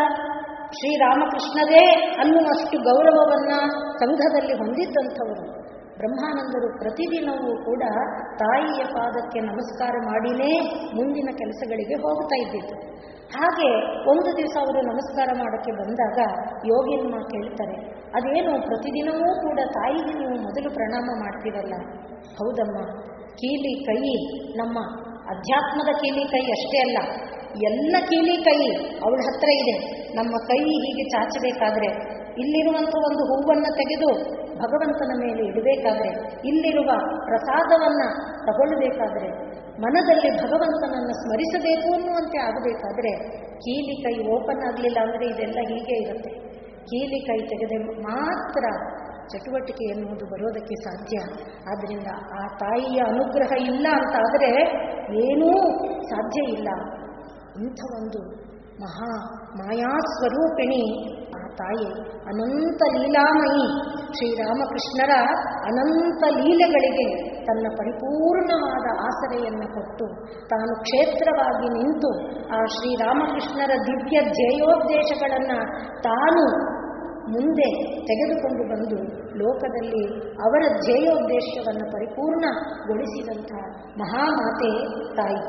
S1: ಶ್ರೀರಾಮಕೃಷ್ಣರೇ ಅನ್ನುವಷ್ಟು ಗೌರವವನ್ನ ಸಂಘದಲ್ಲಿ ಹೊಂದಿದ್ದಂಥವರು. ಬ್ರಹ್ಮಾನಂದರು ಪ್ರತಿದಿನವೂ ಕೂಡ ತಾಯಿಯ ಪಾದಕ್ಕೆ ನಮಸ್ಕಾರ ಮಾಡಿನೇ ಮುಂದಿನ ಕೆಲಸಗಳಿಗೆ ಹೋಗ್ತಾ ಇದ್ದಿದ್ದು. ಹಾಗೆ ಒಂದು ದಿವಸ ಅವರು ನಮಸ್ಕಾರ ಮಾಡೋಕ್ಕೆ ಬಂದಾಗ ಯೋಗಿನ್ಮ ಕೇಳ್ತಾರೆ, ಅದೇನು ಪ್ರತಿದಿನವೂ ಕೂಡ ತಾಯಿಗೆ ನೀವು ಮೊದಲು ಪ್ರಣಾಮ ಮಾಡ್ತೀರಲ್ಲ? ಹೌದಮ್ಮ, ಕೀಲಿ ಕೈ ನಮ್ಮ ಅಧ್ಯಾತ್ಮದ ಕೀಲಿ ಕೈ ಅಷ್ಟೇ ಅಲ್ಲ, ಎಲ್ಲ ಕೀಲಿ ಕೈ ಅವಳ ಹತ್ರ ಇದೆ. ನಮ್ಮ ಕೈ ಹೀಗೆ ಚಾಚಬೇಕಾದ್ರೆ ಇಲ್ಲಿರುವಂಥ ಒಂದು ಹೂವನ್ನು ತೆಗೆದು ಭಗವಂತನ ಮೇಲೆ ಇಡಬೇಕಾದ್ರೆ, ಇಲ್ಲಿರುವ ಪ್ರಸಾದವನ್ನು ತಗೊಳ್ಳಬೇಕಾದ್ರೆ ಮನದಲ್ಲಿ ಭಗವಂತನನ್ನು ಸ್ಮರಿಸಬೇಕು ಅನ್ನುವಂತೆ ಆಗಬೇಕಾದ್ರೆ, ಕೀಲಿ ಕೈ ಓಪನ್ ಆಗಲಿಲ್ಲ ಅಂದರೆ ಇದೆಲ್ಲ ಹೀಗೆ ಇರುತ್ತೆ. ಕೀಲಿ ಕೈ ತೆಗೆದ ಮಾತ್ರ ಚಟುವಟಿಕೆ ಎನ್ನುವುದು ಬರೋದಕ್ಕೆ ಸಾಧ್ಯ. ಆದ್ದರಿಂದ ಆ ತಾಯಿಯ ಅನುಗ್ರಹ ಇಲ್ಲ ಅಂತಾದರೆ ಏನೂ ಸಾಧ್ಯ ಇಲ್ಲ. ಇಂಥ ಒಂದು ಮಹಾ ಮಾಯಾ ಸ್ವರೂಪಿಣಿ ಆ ತಾಯಿ, ಅನಂತ ಲೀಲಾಮಯಿ, ಶ್ರೀರಾಮಕೃಷ್ಣರ ಅನಂತ ಲೀಲೆಗಳಿಗೆ ತನ್ನ ಪರಿಪೂರ್ಣವಾದ ಆಸರೆಯನ್ನು ಕೊಟ್ಟು ತಾನು ಕ್ಷೇತ್ರವಾಗಿ ನಿಂತು ಆ ಶ್ರೀರಾಮಕೃಷ್ಣರ ದಿವ್ಯ ಧ್ಯೇಯೋದ್ದೇಶಗಳನ್ನು ತಾನು ಮುಂದೆ ತೆಗೆದುಕೊಂಡು ಬಂದು ಲೋಕದಲ್ಲಿ ಅವರ ಧ್ಯೇಯೋದ್ದೇಶವನ್ನು ಪರಿಪೂರ್ಣಗೊಳಿಸಿದಂಥ ಮಹಾಮಾತೆ ತಾಯಿ.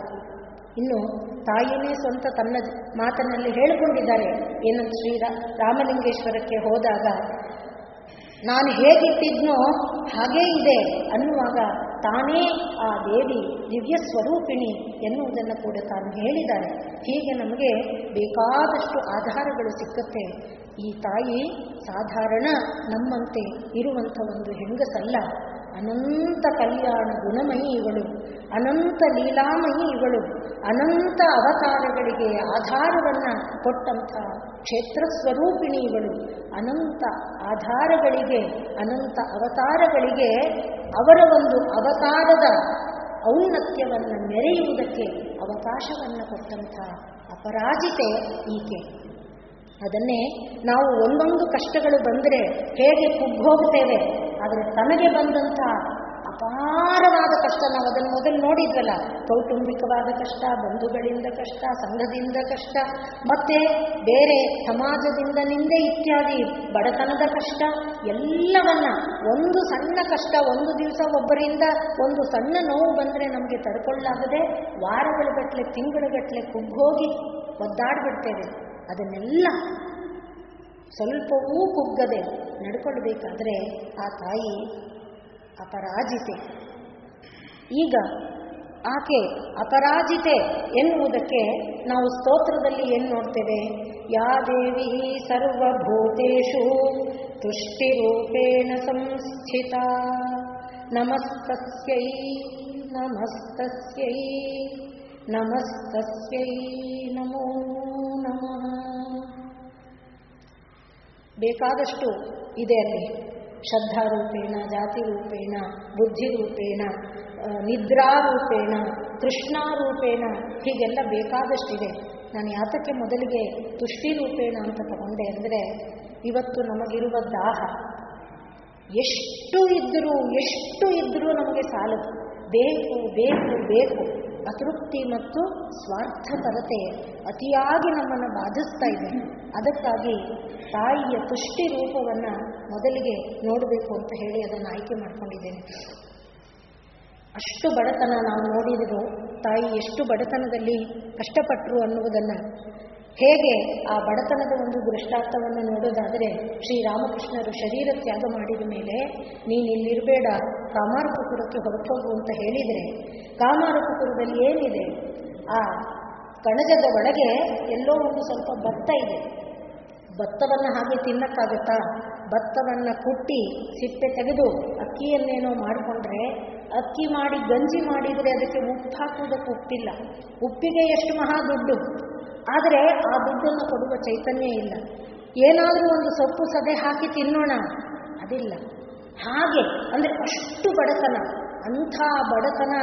S1: ಇನ್ನು ತಾಯಿನೇ ಸ್ವಂತ ತನ್ನ ಮಾತನಲ್ಲಿ ಹೇಳಿಕೊಂಡಿದ್ದಾರೆ. ಏನು ಶ್ರೀ ರಾಮಲಿಂಗೇಶ್ವರಕ್ಕೆ ಹೋದಾಗ, ನಾನು ಹೇಗಿಟ್ಟಿದ್ನೋ ಹಾಗೇ ಇದೆ ಅನ್ನುವಾಗ ತಾನೇ ಆ ದೇವಿ ದಿವ್ಯ ಸ್ವರೂಪಿಣಿ ಎನ್ನುವುದನ್ನು ಕೂಡ ತಾನು ಹೇಳಿದ್ದಾರೆ ಹೀಗೆ ನಮಗೆ ಬೇಕಾದಷ್ಟು ಆಧಾರಗಳು ಸಿಕ್ಕುತ್ತೆ. ಈ ತಾಯಿ ಸಾಧಾರಣ ನಮ್ಮಂತೆ ಇರುವಂಥ ಒಂದು ಹೆಂಗಸಲ್ಲ, ಅನಂತ ಕಲ್ಯಾಣ ಗುಣಮಯಿ ಇವಳು ಅನಂತ ಲೀಲಾಮಯಿ ಇವಳು. ಅನಂತ ಅವತಾರಗಳಿಗೆ ಆಧಾರವನ್ನ ಕೊಟ್ಟಂಥ ಕ್ಷೇತ್ರ ಸ್ವರೂಪಿಣಿ ಇವಳು. ಅನಂತ ಆಧಾರಗಳಿಗೆ, ಅನಂತ ಅವತಾರಗಳಿಗೆ ಅವರ ಒಂದು ಅವತಾರದ ಔನ್ನತ್ಯವನ್ನು ಮೆರೆಯುವುದಕ್ಕೆ ಅವಕಾಶವನ್ನು ಕೊಟ್ಟಂಥ ಅಪರಾಜಿತೆ ಈಕೆ. ಅದನ್ನೇ ನಾವು ಒಂದೊಂದು ಕಷ್ಟಗಳು ಬಂದರೆ ಹೇಗೆ ಕುಗ್ಗೋಗುತ್ತೇವೆ ಆದರೆ ತನಗೆ ಬಂದಂಥ ಅಪಾರವಾದ ಕಷ್ಟ. ನಾವು ಅದನ್ನು ಮೊದಲು ನೋಡಿದ್ವಲ್ಲ. ಕೌಟುಂಬಿಕವಾದ ಕಷ್ಟ, ಬಂಧುಗಳಿಂದ ಕಷ್ಟ, ಸಂಘದಿಂದ ಕಷ್ಟ, ಮತ್ತೆ ಬೇರೆ ಸಮಾಜದಿಂದ ನಿಂದೆ ಇತ್ಯಾದಿ ಬಡತನದ ಕಷ್ಟ, ಎಲ್ಲವನ್ನ ಒಂದು ಸಣ್ಣ ಕಷ್ಟ, ಒಂದು ದಿವಸ ಒಬ್ಬರಿಂದ ಒಂದು ಸಣ್ಣ ನೋವು ಬಂದರೆ ನಮಗೆ ತಡ್ಕೊಳ್ಳಾಗದೆ ವಾರಗಳ ತಿಂಗಳುಗಟ್ಟಲೆ ಕುಗ್ಗೋಗಿ ಒದ್ದಾಡ್ಬಿಡ್ತೇವೆ. ಅದನ್ನೆಲ್ಲ ಸ್ವಲ್ಪವೂ ಕುಗ್ಗದೆ ನಡ್ಕೊಳ್ಬೇಕಾದ್ರೆ ಆ ತಾಯಿ ಅಪರಾಜಿತೆ. ಈಗ ಆಕೆ ಅಪರಾಜಿತೆ ಎನ್ನುವುದಕ್ಕೆ ನಾವು ಸ್ತೋತ್ರದಲ್ಲಿ ಏನು ನೋಡ್ತೇವೆ? ಯಾ ದೇವಿ ಸರ್ವಭೂತೇಶು ತುಷ್ಟಿರೂಪೇಣ ಸಂಸ್ಥಿತ. ನಮಸ್ತಸ್ಯೈ ನಮಸ್ತಸ್ಯೈ ನಮಸ್ತಸ್ಯೈ ನಮೋ ನಮಃ. ಬೇಕಾದಷ್ಟು ಇದೆ ಅಲ್ಲಿ. ಶ್ರದ್ಧಾರೂಪೇಣ, ಜಾತಿರೂಪೇಣ, ಬುದ್ಧಿರೂಪೇಣ ನಿದ್ರಾರೂಪೇಣ ಕೃಷ್ಣಾರೂಪೇಣ ಹೀಗೆಲ್ಲ ಬೇಕಾದಷ್ಟಿದೆ. ನಾನು ಯಾತಕ್ಕೆ ಮೊದಲಿಗೆ ತುಷ್ಟಿರೂಪೇಣ ಅಂತ ತಗೊಂಡೆ ಅಂದರೆ ಇವತ್ತು ನಮಗಿರುವ ದಾಹ. ಎಷ್ಟು ಇದ್ದರೂ ಎಷ್ಟು ಇದ್ದರೂ ನಮಗೆ ಸಾಲದು. ಬೇಕು ಬೇಕು ಬೇಕು. ಅತೃಪ್ತಿ ಮತ್ತು ಸ್ವಾರ್ಥಪರತೆ ಅತಿಯಾಗಿ ನಮ್ಮನ್ನು ಬಾಧಿಸ್ತಾ ಇದೆ. ಅದಕ್ಕಾಗಿ ತಾಯಿಯ ತುಷ್ಟಿ ರೂಪವನ್ನು ಮೊದಲಿಗೆ ನೋಡಬೇಕು ಅಂತ ಹೇಳಿ ಅದನ್ನು ಆಯ್ಕೆ ಮಾಡ್ಕೊಂಡಿದ್ದೇನೆ. ಅಷ್ಟು ಬಡತನ ನಾವು ನೋಡಿದ್ರು, ತಾಯಿ ಎಷ್ಟು ಬಡತನದಲ್ಲಿ ಕಷ್ಟಪಟ್ಟರು ಅನ್ನುವುದನ್ನು, ಹೇಗೆ ಆ ಬಡತನದ ಒಂದು ದೃಷ್ಟಾರ್ಥವನ್ನು ನೋಡೋದಾದರೆ, ಶ್ರೀರಾಮಕೃಷ್ಣರು ಶರೀರ ತ್ಯಾಗ ಮಾಡಿದ ಮೇಲೆ ನೀನು ಇಲ್ಲಿರಬೇಡ ಕಾಮಾರಪುರಕ್ಕೆ ಹೊರಟೋಗು ಅಂತ ಹೇಳಿದರೆ ಕಾಮಾರಪುರದಲ್ಲಿ ಏನಿದೆ? ಆ ಕಣಜದ ಒಳಗೆ ಎಲ್ಲೋ ಒಂದು ಸ್ವಲ್ಪ ಭತ್ತ ಇದೆ. ಭತ್ತವನ್ನು ಹಾಗೆ ತಿನ್ನಕ್ಕಾಗುತ್ತಾ? ಭತ್ತವನ್ನು ಕುಟ್ಟಿ ಸಿಪ್ಪೆ ತೆಗೆದು ಅಕ್ಕಿಯನ್ನೇನೋ ಮಾಡಿಕೊಂಡ್ರೆ ಅಕ್ಕಿ ಮಾಡಿ ಗಂಜಿ ಮಾಡಿದರೆ ಅದಕ್ಕೆ ಉಪ್ಪು ಹಾಕುವುದಕ್ಕೆ ಉಪ್ಪಿಲ್ಲ. ಉಪ್ಪಿಗೆ ಎಷ್ಟು ಮಹಾ ದುಡ್ಡು. ಆದರೆ ಆ ದುಡ್ಡನ್ನು ಕೊಡುವ ಚೈತನ್ಯ ಇಲ್ಲ. ಏನಾದರೂ ಒಂದು ಸೊಪ್ಪು ಸದೆ ಹಾಕಿ ತಿನ್ನೋಣ. ಅದಿಲ್ಲ. ಹಾಗೆ ಅಂದರೆ ಅಷ್ಟು ಬಡತನ. ಅಂಥ ಬಡತನ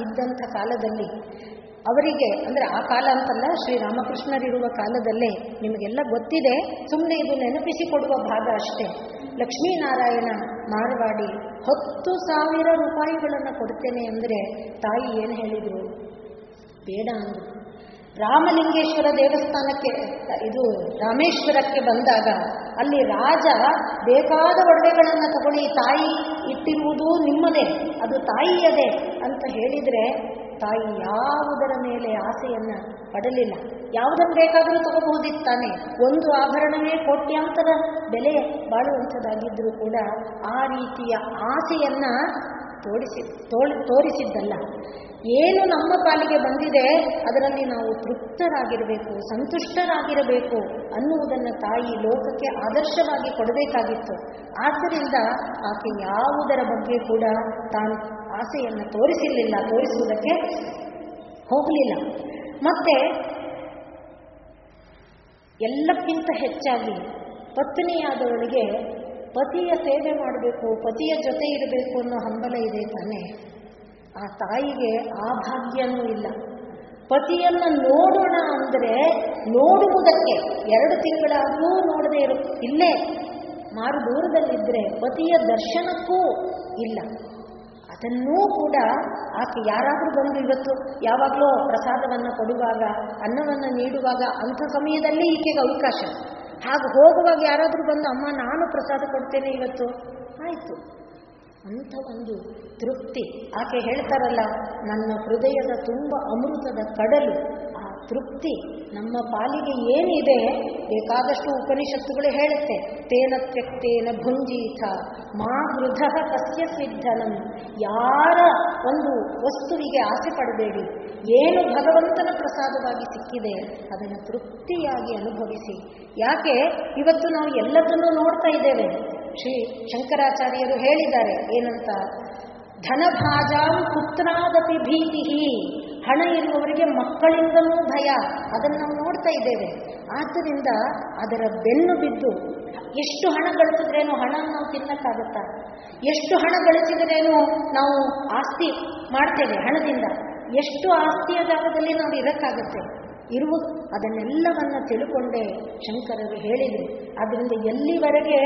S1: ಇದ್ದಂಥ ಕಾಲದಲ್ಲಿ ಅವರಿಗೆ, ಅಂದರೆ ಆ ಕಾಲ ಅಂತಲ್ಲ ಶ್ರೀರಾಮಕೃಷ್ಣರಿರುವ ಕಾಲದಲ್ಲೇ ನಿಮಗೆಲ್ಲ ಗೊತ್ತಿದೆ ಸುಮ್ಮನೆ ಇದು ನೆನಪಿಸಿಕೊಡುವ ಭಾಗ ಅಷ್ಟೇ. ಲಕ್ಷ್ಮೀನಾರಾಯಣ ಮಾರವಾಡಿ, ಹತ್ತು ಸಾವಿರ ರೂಪಾಯಿಗಳನ್ನು ಕೊಡ್ತೇನೆ ಅಂದರೆ ತಾಯಿ ಏನು ಹೇಳಿದರು? ಬೇಡ ಅಂದರು. ರಾಮಲಿಂಗೇಶ್ವರ ದೇವಸ್ಥಾನಕ್ಕೆ, ಇದು ರಾಮೇಶ್ವರಕ್ಕೆ ಬಂದಾಗ ಅಲ್ಲಿ ರಾಜ ಬೇಕಾದ ಒಡವೆಗಳನ್ನು ತಗೊಳ್ಳಿ, ತಾಯಿ ಇಟ್ಟಿರುವುದು ನಿಮ್ಮದೇ, ಅದು ತಾಯಿಯದೇ ಅಂತ ಹೇಳಿದರೆ ತಾಯಿ ಯಾವುದರ ಮೇಲೆ ಆಸೆಯನ್ನು ಪಡಲಿಲ್ಲ. ಯಾವುದನ್ನು ಬೇಕಾದರೂ ತಗೋಬಹುದಿತ್ತಾನೆ. ಒಂದು ಆಭರಣವೇ ಕೋಟ್ಯಾಂತರ ಬೆಲೆ ಬಾಳುವಂಥದ್ದಾಗಿದ್ದರೂ ಕೂಡ ಆ ರೀತಿಯ ಆಸೆಯನ್ನು ತೋರಿಸಿ ತೋರಿಸಿದ್ದಲ್ಲ. ಏನು ನಮ್ಮ ಪಾಲಿಗೆ ಬಂದಿದೆ, ಅದರಲ್ಲಿ ನಾವು ತೃಪ್ತರಾಗಿರಬೇಕು, ಸಂತುಷ್ಟರಾಗಿರಬೇಕು ಅನ್ನುವುದನ್ನು ತಾಯಿ ಲೋಕಕ್ಕೆ ಆದರ್ಶವಾಗಿ ಕೊಡಬೇಕಾಗಿತ್ತು. ಆದ್ದರಿಂದ ಆಕೆ ಯಾವುದರ ಬಗ್ಗೆ ಕೂಡ ತಾನು ಆಸೆಯನ್ನು ತೋರಿಸಿರಲಿಲ್ಲ, ತೋರಿಸುವುದಕ್ಕೆ ಹೋಗಲಿಲ್ಲ. ಮತ್ತೆ ಎಲ್ಲಕ್ಕಿಂತ ಹೆಚ್ಚಾಗಿ ಪತ್ನಿಯಾದವಳಿಗೆ ಪತಿಯ ಸೇವೆ ಮಾಡಬೇಕು, ಪತಿಯ ಜೊತೆ ಇರಬೇಕು ಅನ್ನೋ ಹಂಬಲ ಇದೆ ತಾನೇ. ಆ ತಾಯಿಗೆ ಆ ಭಾಗ್ಯನೂ ಇಲ್ಲ. ಪತಿಯನ್ನು ನೋಡೋಣ ಅಂದರೆ ನೋಡುವುದಕ್ಕೆ ಎರಡು ತಿಂಗಳಾದರೂ ನೋಡದೇ ಇರು, ಇಲ್ಲೇ, ಮಾರು ದೂರದಲ್ಲಿದ್ದರೆ ಪತಿಯ ದರ್ಶನಕ್ಕೂ ಇಲ್ಲ. ಅದನ್ನೂ ಕೂಡ ಆಕೆ ಯಾರಾದರೂ ಬಂದು ಇವತ್ತು ಯಾವಾಗಲೂ ಪ್ರಸಾದವನ್ನು ಕೊಡುವಾಗ, ಅನ್ನವನ್ನು ನೀಡುವಾಗ ಅಂಥ ಸಮಯದಲ್ಲಿ ಈಕೆಗೆ ಅವಕಾಶ. ಹಾಗೆ ಹೋಗುವಾಗ ಯಾರಾದರೂ ಬಂದು, ಅಮ್ಮ, ನಾನು ಪ್ರಸಾದ ಕೊಡ್ತೇನೆ ಇವತ್ತು. ಆಯಿತು. ಅಂಥ ಒಂದು ತೃಪ್ತಿ. ಆಕೆ ಹೇಳ್ತಾರಲ್ಲ, ನನ್ನ ಹೃದಯದ ತುಂಬ ಅಮೃತದ ಕಡಲು ತೃಪ್ತಿ. ನಮ್ಮ ಪಾಲಿಗೆ ಏನಿದೆ ಬೇಕಾದಷ್ಟು ಉಪನಿಷತ್ತುಗಳು ಹೇಳುತ್ತೆ. ತೇನ ತ್ಯಕ್ತೇನ ಭುಂಜೀಥ ಮಾ ವೃಧ ಕಸ್ಯ ಸಿದ್ಧನಂ. ಯಾರ ಒಂದು ವಸ್ತುವಿಗೆ ಆಸೆ ಪಡಬೇಡಿ, ಏನು ಭಗವಂತನ ಪ್ರಸಾದವಾಗಿ ಸಿಕ್ಕಿದೆ ಅದನ್ನು ತೃಪ್ತಿಯಾಗಿ ಅನುಭವಿಸಿ. ಯಾಕೆ? ಇವತ್ತು ನಾವು ಎಲ್ಲದನ್ನೂ ನೋಡ್ತಾ ಇದ್ದೇವೆ. ಶ್ರೀ ಶಂಕರಾಚಾರ್ಯರು ಹೇಳಿದ್ದಾರೆ ಏನಂತ? ಧನಭಾಜಾಂ ಪುತ್ರಾದಪಿ ಭೀತಿ ಹಣ ಇರುವವರಿಗೆ ಮಕ್ಕಳಿಂದಲೂ ಭಯ. ಅದನ್ನು ನಾವು ನೋಡ್ತಾ ಇದ್ದೇವೆ. ಆದ್ದರಿಂದ ಅದರ ಬೆನ್ನು ಬಿದ್ದು ಎಷ್ಟು ಹಣ ಗಳಿಸಿದ್ರೇನು ಹಣ ನಾವು ತಿನ್ನಕ್ಕಾಗುತ್ತಾ? ಎಷ್ಟು ಹಣ ಗಳಿಸಿದ್ರೇನು ನಾವು ಆಸ್ತಿ ಮಾಡ್ತೇವೆ ಹಣದಿಂದ? ಎಷ್ಟು ಆಸ್ತಿಯ ಜಾಗದಲ್ಲಿ ನಾವು ಇರಕ್ಕಾಗತ್ತೆ? ಇರುವುದು. ಅದನ್ನೆಲ್ಲವನ್ನ ತಿಳ್ಕೊಂಡೇ ಶಂಕರರು ಹೇಳಿದರು. ಅದರಿಂದ ಎಲ್ಲಿವರೆಗೆ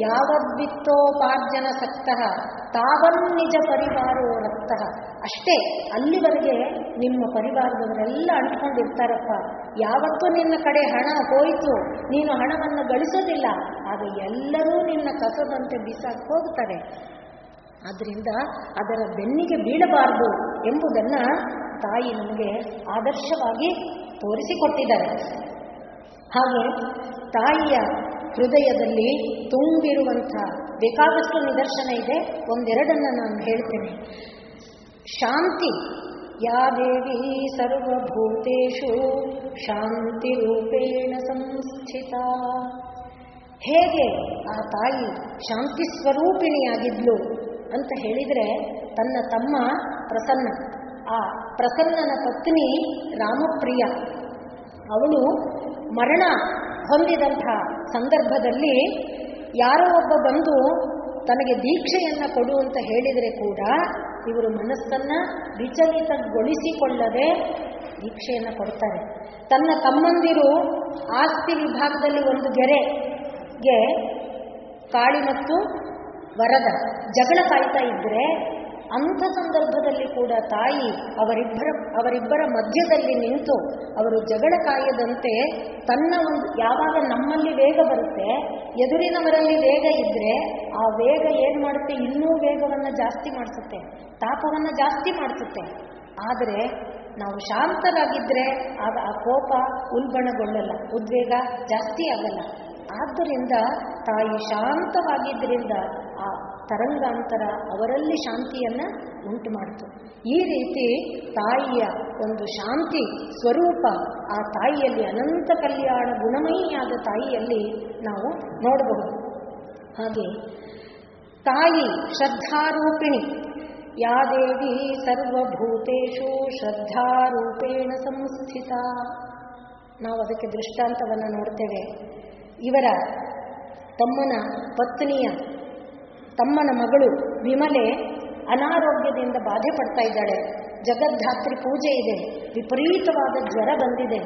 S1: ಯಾವದ್ವಿತ್ತೋಪಾರ್ಜನ ಸಕ್ತಃ ತಾವನ್ನಿಜ ಪರಿವಾರೋ ರಕ್ತಃ. ಅಷ್ಟೇ, ಅಲ್ಲಿವರೆಗೆ ನಿಮ್ಮ ಪರಿವಾರದವರೆಲ್ಲ ಅಂಟ್ಕೊಂಡಿರ್ತಾರಪ್ಪ. ಯಾವತ್ತೂ ನಿನ್ನ ಕಡೆ ಹಣ ಹೋಯಿತು, ನೀನು ಹಣವನ್ನು ಗಳಿಸೋದಿಲ್ಲ. ಆಗ ಎಲ್ಲರೂ ನಿನ್ನ ಕಸದಂತೆ ಬಿಸಾಕ್ ಹೋಗ್ತಾರೆ. ಆದ್ದರಿಂದ ಅದರ ಬೆನ್ನಿಗೆ ಬೀಳಬಾರದು ಎಂಬುದನ್ನ ತಾಯಿ ನಮಗೆ ಆದರ್ಶವಾಗಿ ತೋರಿಸಿಕೊಟ್ಟಿದ್ದಾರೆ. ಹಾಗೆ ತಾಯಿಯ ಹೃದಯದಲ್ಲಿ ತುಂಬಿರುವಂಥ ಬೇಕಾದಷ್ಟು ನಿದರ್ಶನ ಇದೆ. ಒಂದೆರಡನ್ನು ನಾನು ಹೇಳ್ತೇನೆ. ಶಾಂತಿ, ಯಾ ದೇವಿ ಸರ್ವಭೂತೇಶು ಶಾಂತಿ ರೂಪೇಣ ಸಂಸ್ಥಿತ. ಹೇಗೆ ಆ ತಾಯಿ ಶಾಂತಿ ಸ್ವರೂಪಿಣಿಯಾಗಿದ್ಲು ಅಂತ ಹೇಳಿದರೆ ತನ್ನ ತಮ್ಮ ಪ್ರಸನ್ನ ಆ ಪ್ರಸನ್ನನ ಪತ್ನಿ ರಾಮಪ್ರಿಯ. ಅವಳು ಮರಣ ಹೊಂದಿದಂಥ ಸಂದರ್ಭದಲ್ಲಿ ಯಾರೋ ಒಬ್ಬ ಬಂದು ತನಗೆ ದೀಕ್ಷೆಯನ್ನು ಕೊಡು ಅಂತ ಹೇಳಿದರೆ ಕೂಡ ಇವರು ಮನಸ್ಸನ್ನು ವಿಚಲಿತಗೊಳಿಸಿಕೊಳ್ಳದೆ ದೀಕ್ಷೆಯನ್ನು ಕೊಡ್ತಾರೆ. ತನ್ನ ತಮ್ಮಂದಿರು ಆಸ್ತಿ ವಿಭಾಗದಲ್ಲಿ ಒಂದು ಗೆರೆಗೆ ಕಾಳಿ ಮತ್ತು ವರದ ಜಗಳ ಕಾಯ್ತಾ ಇದ್ರೆ ಅಂಥ ಸಂದರ್ಭದಲ್ಲಿ ಕೂಡ ತಾಯಿ ಅವರಿಬ್ಬರ ಅವರಿಬ್ಬರ ಮಧ್ಯದಲ್ಲಿ ನಿಂತು ಅವರು ಜಗಳ ಕಾಯದಂತೆ ತನ್ನ ಒಂದು, ಯಾವಾಗ ನಮ್ಮಲ್ಲಿ ವೇಗ ಬರುತ್ತೆ, ಎದುರಿನವರಲ್ಲಿ ವೇಗ ಇದ್ದರೆ ಆ ವೇಗ ಏನು ಮಾಡುತ್ತೆ, ಇನ್ನೂ ವೇಗವನ್ನು ಜಾಸ್ತಿ ಮಾಡಿಸುತ್ತೆ, ತಾಪವನ್ನು ಜಾಸ್ತಿ ಮಾಡಿಸುತ್ತೆ. ಆದರೆ ನಾವು ಶಾಂತರಾಗಿದ್ದರೆ ಆಗ ಆ ಕೋಪ ಉಲ್ಬಣಗೊಳ್ಳಲ್ಲ, ಉದ್ವೇಗ ಜಾಸ್ತಿ ಆಗಲ್ಲ. ಆದ್ದರಿಂದ ತಾಯಿ ಶಾಂತವಾಗಿದ್ದರಿಂದ ತರಂಗಾಂತರ ಅವರಲ್ಲಿ ಶಾಂತಿಯನ್ನು ಉಂಟು ಮಾಡಿತು ಈ ರೀತಿ ತಾಯಿಯ ಒಂದು ಶಾಂತಿ ಸ್ವರೂಪ ಆ ತಾಯಿಯಲ್ಲಿ ಅನಂತ ಕಲ್ಯಾಣ ಗುಣಮಯಿಯಾದ ತಾಯಿಯಲ್ಲಿ ನಾವು ನೋಡಬಹುದು. ಹಾಗೆ ತಾಯಿ ಶ್ರದ್ಧಾರೂಪಿಣಿ, ಯಾ ದೇವಿ ಸರ್ವಭೂತೇಶು ಶ್ರದ್ಧಾರೂಪೇಣ ಸಂಸ್ಥಿತ. ನಾವು ಅದಕ್ಕೆ ದೃಷ್ಟಾಂತವನ್ನು ನೋಡ್ತೇವೆ. ಇವರ ತಮ್ಮನ ಪತ್ನಿಯ ತಮ್ಮನ ಮಗಳು ವಿಮಲೆ ಅನಾರೋಗ್ಯದಿಂದ ಬಾಧೆ ಪಡ್ತಾ ಇದ್ದಾಳೆ. ಜಗದ್ಧಾತ್ರಿ ಪೂಜೆ ಇದೆ. ವಿಪರೀತವಾದ ಜ್ವರ ಬಂದಿದೆ.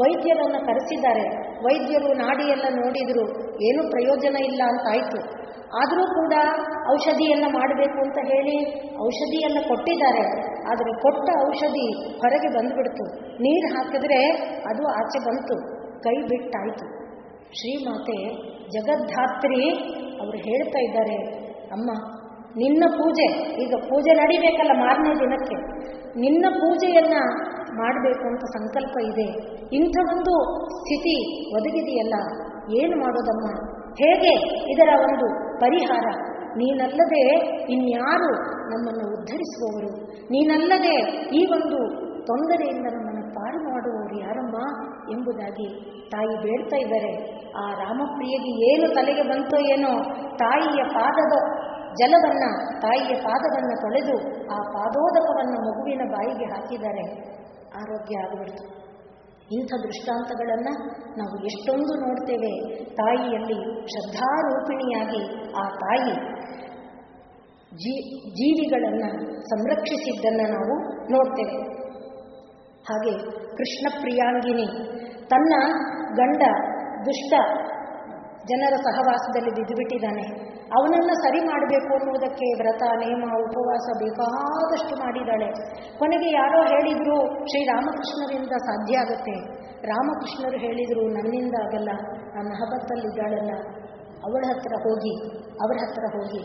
S1: ವೈದ್ಯರನ್ನು ಕರೆಸಿದ್ದಾರೆ. ವೈದ್ಯರು ನಾಡಿಯೆಲ್ಲ ನೋಡಿದರೂ. ಏನೂ ಪ್ರಯೋಜನ ಇಲ್ಲ ಅಂತಾಯಿತು. ಆದರೂ ಕೂಡ ಔಷಧಿಯನ್ನು ಮಾಡಬೇಕು ಅಂತ ಹೇಳಿ ಔಷಧಿಯನ್ನು ಕೊಟ್ಟಿದ್ದಾರೆ. ಆದರೆ ಕೊಟ್ಟ ಔಷಧಿ ಹೊರಗೆ ಬಂದುಬಿಡ್ತು. ನೀರು ಹಾಕಿದ್ರೆ ಅದು ಆಚೆ ಬಂತು. ಕೈ ಬಿಟ್ಟಾಯಿತು. ಶ್ರೀಮಾತೆ ಜಗದ್ಧಾತ್ರಿ ಅವರು ಹೇಳ್ತಾ ಇದ್ದಾರೆ ಅಮ್ಮ, ನಿನ್ನ ಪೂಜೆ, ಈಗ ಪೂಜೆ ನಡಿಬೇಕಲ್ಲ ಮಾರನೇ ದಿನಕ್ಕೆ. ನಿನ್ನ ಪೂಜೆಯನ್ನ ಮಾಡಬೇಕು ಅಂತ ಸಂಕಲ್ಪ ಇದೆ. ಇಂಥ ಒಂದು ಸ್ಥಿತಿ ಒದಗಿದೆಯಲ್ಲ, ಏನು ಮಾಡೋದಮ್ಮ? ಹೇಗೆ ಇದರ ಒಂದು ಪರಿಹಾರ? ನೀನಲ್ಲದೆ ಇನ್ಯಾರು ನಮ್ಮನ್ನು ಉದ್ಧರಿಸುವವರು? ನೀನಲ್ಲದೆ ಈ ಒಂದು ತೊಂದರೆಯಿಂದ ನಮ್ಮನ್ನು ಪಾರು ಮಾಡುವವರು ಯಾರಮ್ಮ ಎಂಬುದಾಗಿ ತಾಯಿ ಬೇಡ್ತಾ ಇದ್ದಾರೆ. ಆ ರಾಮಪ್ರಿಯಗೆ ಏನು ತಲೆಗೆ ಬಂತೋ ಏನೋ, ತಾಯಿಯ ಪಾದದ ಜಲವನ್ನ, ತಾಯಿಯ ಪಾದವನ್ನು ತೊಳೆದು ಆ ಪಾದೋದಕವನ್ನು ಮಗುವಿನ ಬಾಯಿಗೆ ಹಾಕಿದರೆ ಆರೋಗ್ಯ ಆಗಿಬಿಡ್ತು ಇಂಥ ದೃಷ್ಟಾಂತಗಳನ್ನು ನಾವು ಎಷ್ಟೊಂದು ನೋಡ್ತೇವೆ. ತಾಯಿಯಲ್ಲಿ ಶ್ರದ್ಧಾರೂಪಿಣಿಯಾಗಿ ಆ ತಾಯಿ ಜೀ, ಜೀವಿಗಳನ್ನು ಸಂರಕ್ಷಿಸಿದ್ದನ್ನು ನಾವು ನೋಡ್ತೇವೆ. ಹಾಗೆ ಕೃಷ್ಣ ಪ್ರಿಯಾಂಗಿನಿ, ತನ್ನ ಗಂಡ ದುಷ್ಟ ಜನರ ಸಹವಾಸದಲ್ಲಿ ಬಿದ್ದುಬಿಟ್ಟಿದ್ದಾನೆ. ಅವನನ್ನು ಸರಿ ಮಾಡಬೇಕು ಅನ್ನುವುದಕ್ಕೆ ವ್ರತ, ನೇಮ, ಉಪವಾಸ ಬೇಕಾದಷ್ಟು ಮಾಡಿದ್ದಾಳೆ. ಕೊನೆಗೆ ಯಾರೋ ಹೇಳಿದ್ರು ಶ್ರೀರಾಮಕೃಷ್ಣರಿಂದ ಸಾಧ್ಯ ಆಗುತ್ತೆ. ರಾಮಕೃಷ್ಣರು ಹೇಳಿದರು, ನನ್ನಿಂದ ಆಗಲ್ಲ, ನನ್ನ ಹಬ್ಬದಲ್ಲಿದ್ದಾಳಲ್ಲ ಅವಳ ಹತ್ರ ಹೋಗಿ, ಅವರ ಹತ್ರ ಹೋಗಿ.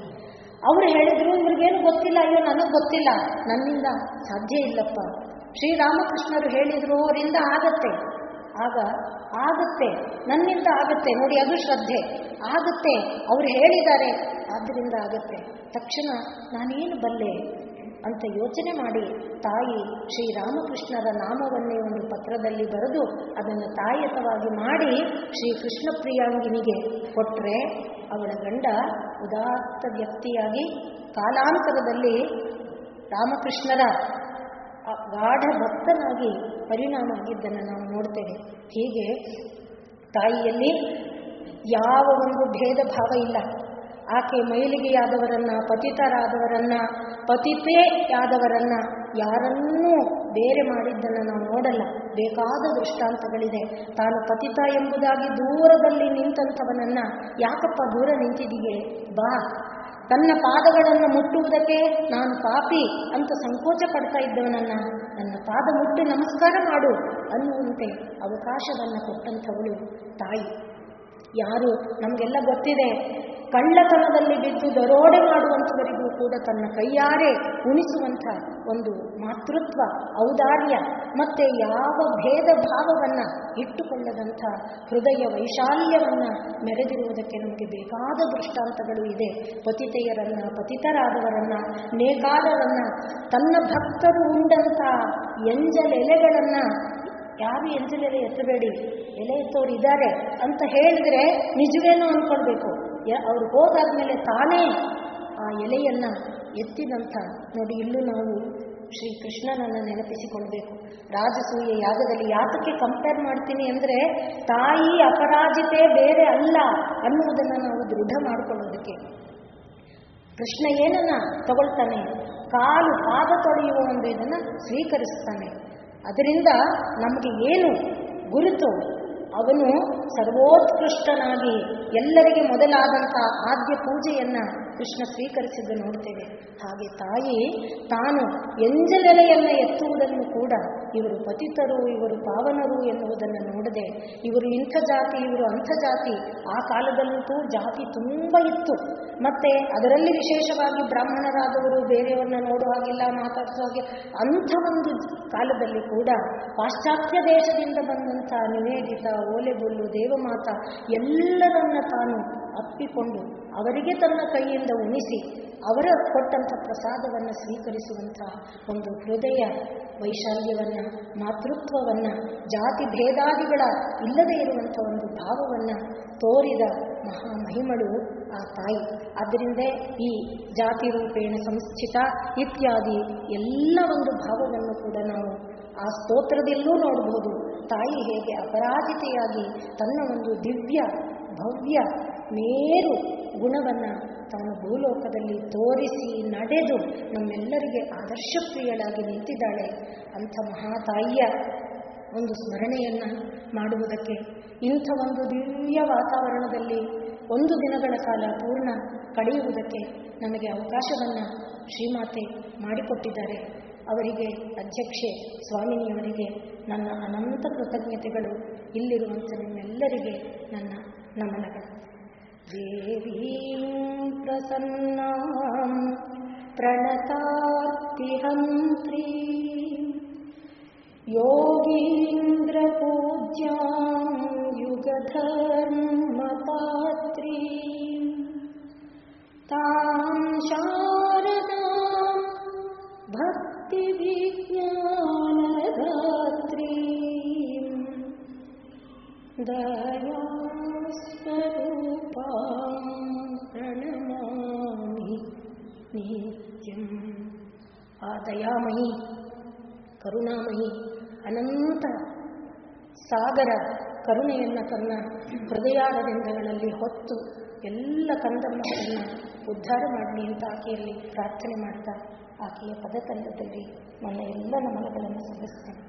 S1: ಅವರು ಹೇಳಿದ್ರು, ಇವ್ರಿಗೇನು ಗೊತ್ತಿಲ್ಲ, ಅಯ್ಯೋ, ನನಗೆ ಗೊತ್ತಿಲ್ಲ. ನನ್ನಿಂದ ಸಾಧ್ಯ ಇಲ್ಲಪ್ಪ. ಶ್ರೀರಾಮಕೃಷ್ಣರು ಹೇಳಿದರು, ಅವರಿಂದ ಆಗತ್ತೆ. ಆಗ ಆಗುತ್ತೆ, ನನ್ನಿಂದ ಆಗುತ್ತೆ, ನೋಡಿ ಅದು ಶ್ರದ್ಧೆ. ಆಗುತ್ತೆ, ಅವ್ರು ಹೇಳಿದ್ದಾರೆ ಆದ್ದರಿಂದ ಆಗುತ್ತೆ. ತಕ್ಷಣ ನಾನೇನು ಬಲ್ಲೆ? ಅಂತ ಯೋಚನೆ ಮಾಡಿ, ತಾಯಿ ಶ್ರೀರಾಮಕೃಷ್ಣರ ನಾಮವನ್ನೇ ಒಂದು ಪತ್ರದಲ್ಲಿ ಬರೆದು ಅದನ್ನು ತಾಯತವಾಗಿ ಮಾಡಿ ಶ್ರೀ ಕೃಷ್ಣ ಪ್ರಿಯಾಂಗಿನಿಗೆ ಕೊಟ್ಟರೆ ಅವಳ ಗಂಡ ಉದಾತ್ತ ವ್ಯಕ್ತಿಯಾಗಿ ಕಾಲಾಂತರದಲ್ಲಿ ರಾಮಕೃಷ್ಣರ ಗಾಢ ಭಕ್ತನಾಗಿ ಪರಿಣಾಮ ಆಗಿದ್ದನ್ನು ನಾವು ನೋಡ್ತೇವೆ. ಹೀಗೆ ತಾಯಿಯಲ್ಲಿ ಯಾವ ಒಂದು ಭೇದ ಭಾವ ಇಲ್ಲ. ಆಕೆ ಮೈಲಿಗೆಯಾದವರನ್ನ, ಪತಿತರಾದವರನ್ನ ಪತಿತೆಯಾದವರನ್ನ ಯಾರನ್ನೂ ಬೇರೆ ಮಾಡಿದ್ದನ್ನು ನಾವು ನೋಡಲ್ಲ. ಬೇಕಾದ ದೃಷ್ಟಾಂತಗಳಿದೆ. ತಾನು ಪತಿತ ಎಂಬುದಾಗಿ ದೂರದಲ್ಲಿ ನಿಂತಂಥವನನ್ನ, ಯಾಕಪ್ಪ ದೂರ ನಿಂತಿದೀಯೇ ಬಾ ತನ್ನ ಪಾದಗಳನ್ನು ಮುಟ್ಟುವುದಕ್ಕೆ ನಾನು ಪಾಪಿ ಅಂತ ಸಂಕೋಚ ಪಡ್ತಾ ಇದ್ದವನನ್ನ, ನನ್ನ ಪಾದ ಮುಟ್ಟಿ ನಮಸ್ಕಾರ ಮಾಡು ಅನ್ನುವಂತೆ ಅವಕಾಶವನ್ನು ಕೊಟ್ಟಂಥವಳು ತಾಯಿ. ಯಾರು? ನಮಗೆಲ್ಲ ಗೊತ್ತಿದೆ. ಕಳ್ಳತನದಲ್ಲಿ ಬಿದ್ದು ದರೋಡೆ ಮಾಡುವಂಥವರಿಗೂ ಕೂಡ ತನ್ನ ಕೈಯಾರೆ ಉಣಿಸುವಂಥ ಒಂದು ಮಾತೃತ್ವ, ಔದಾರ್ಯ, ಮತ್ತೆ ಯಾವ ಭೇದ ಭಾವವನ್ನು ಇಟ್ಟುಕೊಳ್ಳದಂಥ ಹೃದಯ ವೈಶಾಲ್ಯವನ್ನು ಮೆರೆದಿರುವುದಕ್ಕೆ ನಮಗೆ ಬೇಕಾದ ದೃಷ್ಟಾಂತಗಳು ಇದೆ. ಪತಿತೆಯರನ್ನ, ಪತಿತರಾದವರನ್ನ, ನೇಕಾರರನ್ನ, ತನ್ನ ಭಕ್ತರು ಉಂಡಂಥ ಎಂಜಲೆಲೆಗಳನ್ನು, ಯಾರು ಎಂಜಲೆಲೆ ಎತ್ತಬೇಡಿ, ಎಲೆ ಎತ್ತೋರು ಇದ್ದಾರೆ ಅಂತ ಹೇಳಿದ್ರೆ ನಿಜವೇನು ಅನ್ಕೊಳ್ಬೇಕು. ಅವ್ರು ಹೋದಾದ್ಮೇಲೆ ತಾನೇ ಆ ಎಲೆಯನ್ನ ಎತ್ತಿದಂಥ ನೋಡಿ ಇಲ್ಲೂ ನಾವು ಶ್ರೀ ಕೃಷ್ಣನನ್ನು ನೆನಪಿಸಿಕೊಳ್ಬೇಕು. ರಾಜಸೂಯ ಯಾಗದಲ್ಲಿ ಯಾತಕ್ಕೆ ಕಂಪೇರ್ ಮಾಡ್ತೀನಿ ಅಂದರೆ ತಾಯಿ ಅಪರಾಜಿತೆ ಬೇರೆ ಅಲ್ಲ ಅನ್ನುವುದನ್ನು ನಾವು ದೃಢ ಮಾಡಿಕೊಳ್ಳೋದಕ್ಕೆ. ಕೃಷ್ಣ ಏನನ್ನ ತಗೊಳ್ತಾನೆ? ಕಾಲು ಪಾದ ತೊಳೆಯುವ ಒಂದು ಇದನ್ನು ಸ್ವೀಕರಿಸ್ತಾನೆ. ಅದರಿಂದ ನಮಗೆ ಏನು ಗುರುತು? ಅವನು ಸರ್ವೋತ್ಕೃಷ್ಟನಾಗಿ ಎಲ್ಲರಿಗೆ ಮೊದಲಾದಂಥ ಆದ್ಯ ಪೂಜೆಯನ್ನ ಕೃಷ್ಣ ಸ್ವೀಕರಿಸಿದ್ದು ನೋಡ್ತೇವೆ. ಹಾಗೆ ತಾಯಿ ತಾನು ಎಂಜಲೆಲೆಯನ್ನು ಎತ್ತುವುದನ್ನು ಕೂಡ ಇವರು ಪತಿತರು, ಇವರು ಪಾವನರು ಎನ್ನುವುದನ್ನು ನೋಡದೆ ಇವರು ಇಂಥ ಜಾತಿ, ಇವರು ಅಂಥ ಜಾತಿ, ಆ ಕಾಲದಲ್ಲಂತೂ ಜಾತಿ ತುಂಬ ಇತ್ತು. ಮತ್ತೆ ಅದರಲ್ಲಿ ವಿಶೇಷವಾಗಿ ಬ್ರಾಹ್ಮಣರಾದವರು ಬೇರೆಯವರನ್ನ ನೋಡುವ ಹಾಗಿಲ್ಲ, ಮಾತಾಡಿಸೋ ಹಾಗೆ ಅಂಥ ಒಂದು ಕಾಲದಲ್ಲಿ ಕೂಡ ಪಾಶ್ಚಾತ್ಯ ದೇಶದಿಂದ ಬಂದಂಥ ನಿವೇದಿತ ಓಲೆಬುಲ್ಲು ದೇವಮಾತ ಎಲ್ಲರನ್ನ ತಾನು ಅಪ್ಪಿಕೊಂಡು ಅವರಿಗೆ ತನ್ನ ಕೈಯಿಂದ ಉಣಿಸಿ ಅವರ ಕೊಟ್ಟಂಥ ಪ್ರಸಾದವನ್ನು ಸ್ವೀಕರಿಸುವಂತಹ ಒಂದು ಹೃದಯ ವೈಶಾಲ್ಯವನ್ನು, ಮಾತೃತ್ವವನ್ನ, ಜಾತಿ ಭೇದಾದಿಗಳ ಇಲ್ಲದೆ ಇರುವಂಥ ಒಂದು ಭಾವವನ್ನ ತೋರಿದ ಮಹಾ ಮಹಿಮಳು ಆ ತಾಯಿ. ಆದ್ದರಿಂದ ಈ ಜಾತಿ ರೂಪೇಣ ಸಂಸ್ಥಿತ ಇತ್ಯಾದಿ ಎಲ್ಲ ಒಂದು ಭಾವವನ್ನು ಕೂಡ ನಾವು ಆ ಸ್ತೋತ್ರದಲ್ಲೂ ನೋಡಬಹುದು ತಾಯಿ ಹೇಗೆ ಅಪರಾಜಿತೆಯಾಗಿ ತನ್ನ ಒಂದು ದಿವ್ಯ, ಭವ್ಯ ಮೇರು ಗುಣವನ್ನು ತಾನು ಭೂಲೋಕದಲ್ಲಿ ತೋರಿಸಿ ನಡೆದು ನಮ್ಮೆಲ್ಲರಿಗೆ ಆದರ್ಶಪ್ರಿಯಳಾಗಿ ನಿಂತಿದ್ದಾಳೆ. ಅಂಥ ಮಹಾತಾಯಿಯ ಒಂದು ಸ್ಮರಣೆಯನ್ನು ಮಾಡುವುದಕ್ಕೆ ಇಂಥ ಒಂದು ದಿವ್ಯ ವಾತಾವರಣದಲ್ಲಿ ಒಂದು ದಿನಗಳ ಕಾಲ ಪೂರ್ಣ ಕಳೆಯುವುದಕ್ಕೆ ನಮಗೆ ಅವಕಾಶವನ್ನು ಶ್ರೀಮಾತೆ ಮಾಡಿಕೊಟ್ಟಿದ್ದಾರೆ. ಅವರಿಗೆ ಅಧ್ಯಕ್ಷೆ ಸ್ವಾಮಿನಿಯವರಿಗೆ ನನ್ನ ಅನಂತ ಕೃತಜ್ಞತೆಗಳು. ಇಲ್ಲಿರುವಂಥ ನಿಮ್ಮೆಲ್ಲರಿಗೆ ನನ್ನ ನಮನಗಳು. देवीं प्रसन्नां प्रणतापिहन्त्री योगीन्द्रपूज्यां युगधर्मपात्री। तां शारदां भक्तिविज्ञानदात्रीं दयास्क दयास्वरूपां प्रणमामि नित्यम् ಆ ದಯಾಮಯಿ ಕರುಣಾಮಯಿ ಅನಂತ ಸಾಗರ ಕರುಣೆಯನ್ನು ತನ್ನ ಹೃದಯಾರವಿಂದಗಳಲ್ಲಿ ಹೊತ್ತು ಎಲ್ಲ ಕಂದಮ್ಮಗಳನ್ನು ಉದ್ಧಾರ ಮಾಡಲಿ ಅಂತ ಆಕೆಯಲ್ಲಿ ಪ್ರಾರ್ಥನೆ ಮಾಡ್ತಾ ಆಕೆಯ ಪದತಂಡದಲ್ಲಿ ನನ್ನ ಎಲ್ಲ ನಮನಗಳನ್ನು ಸಲ್ಲಿಸ್ತೇನೆ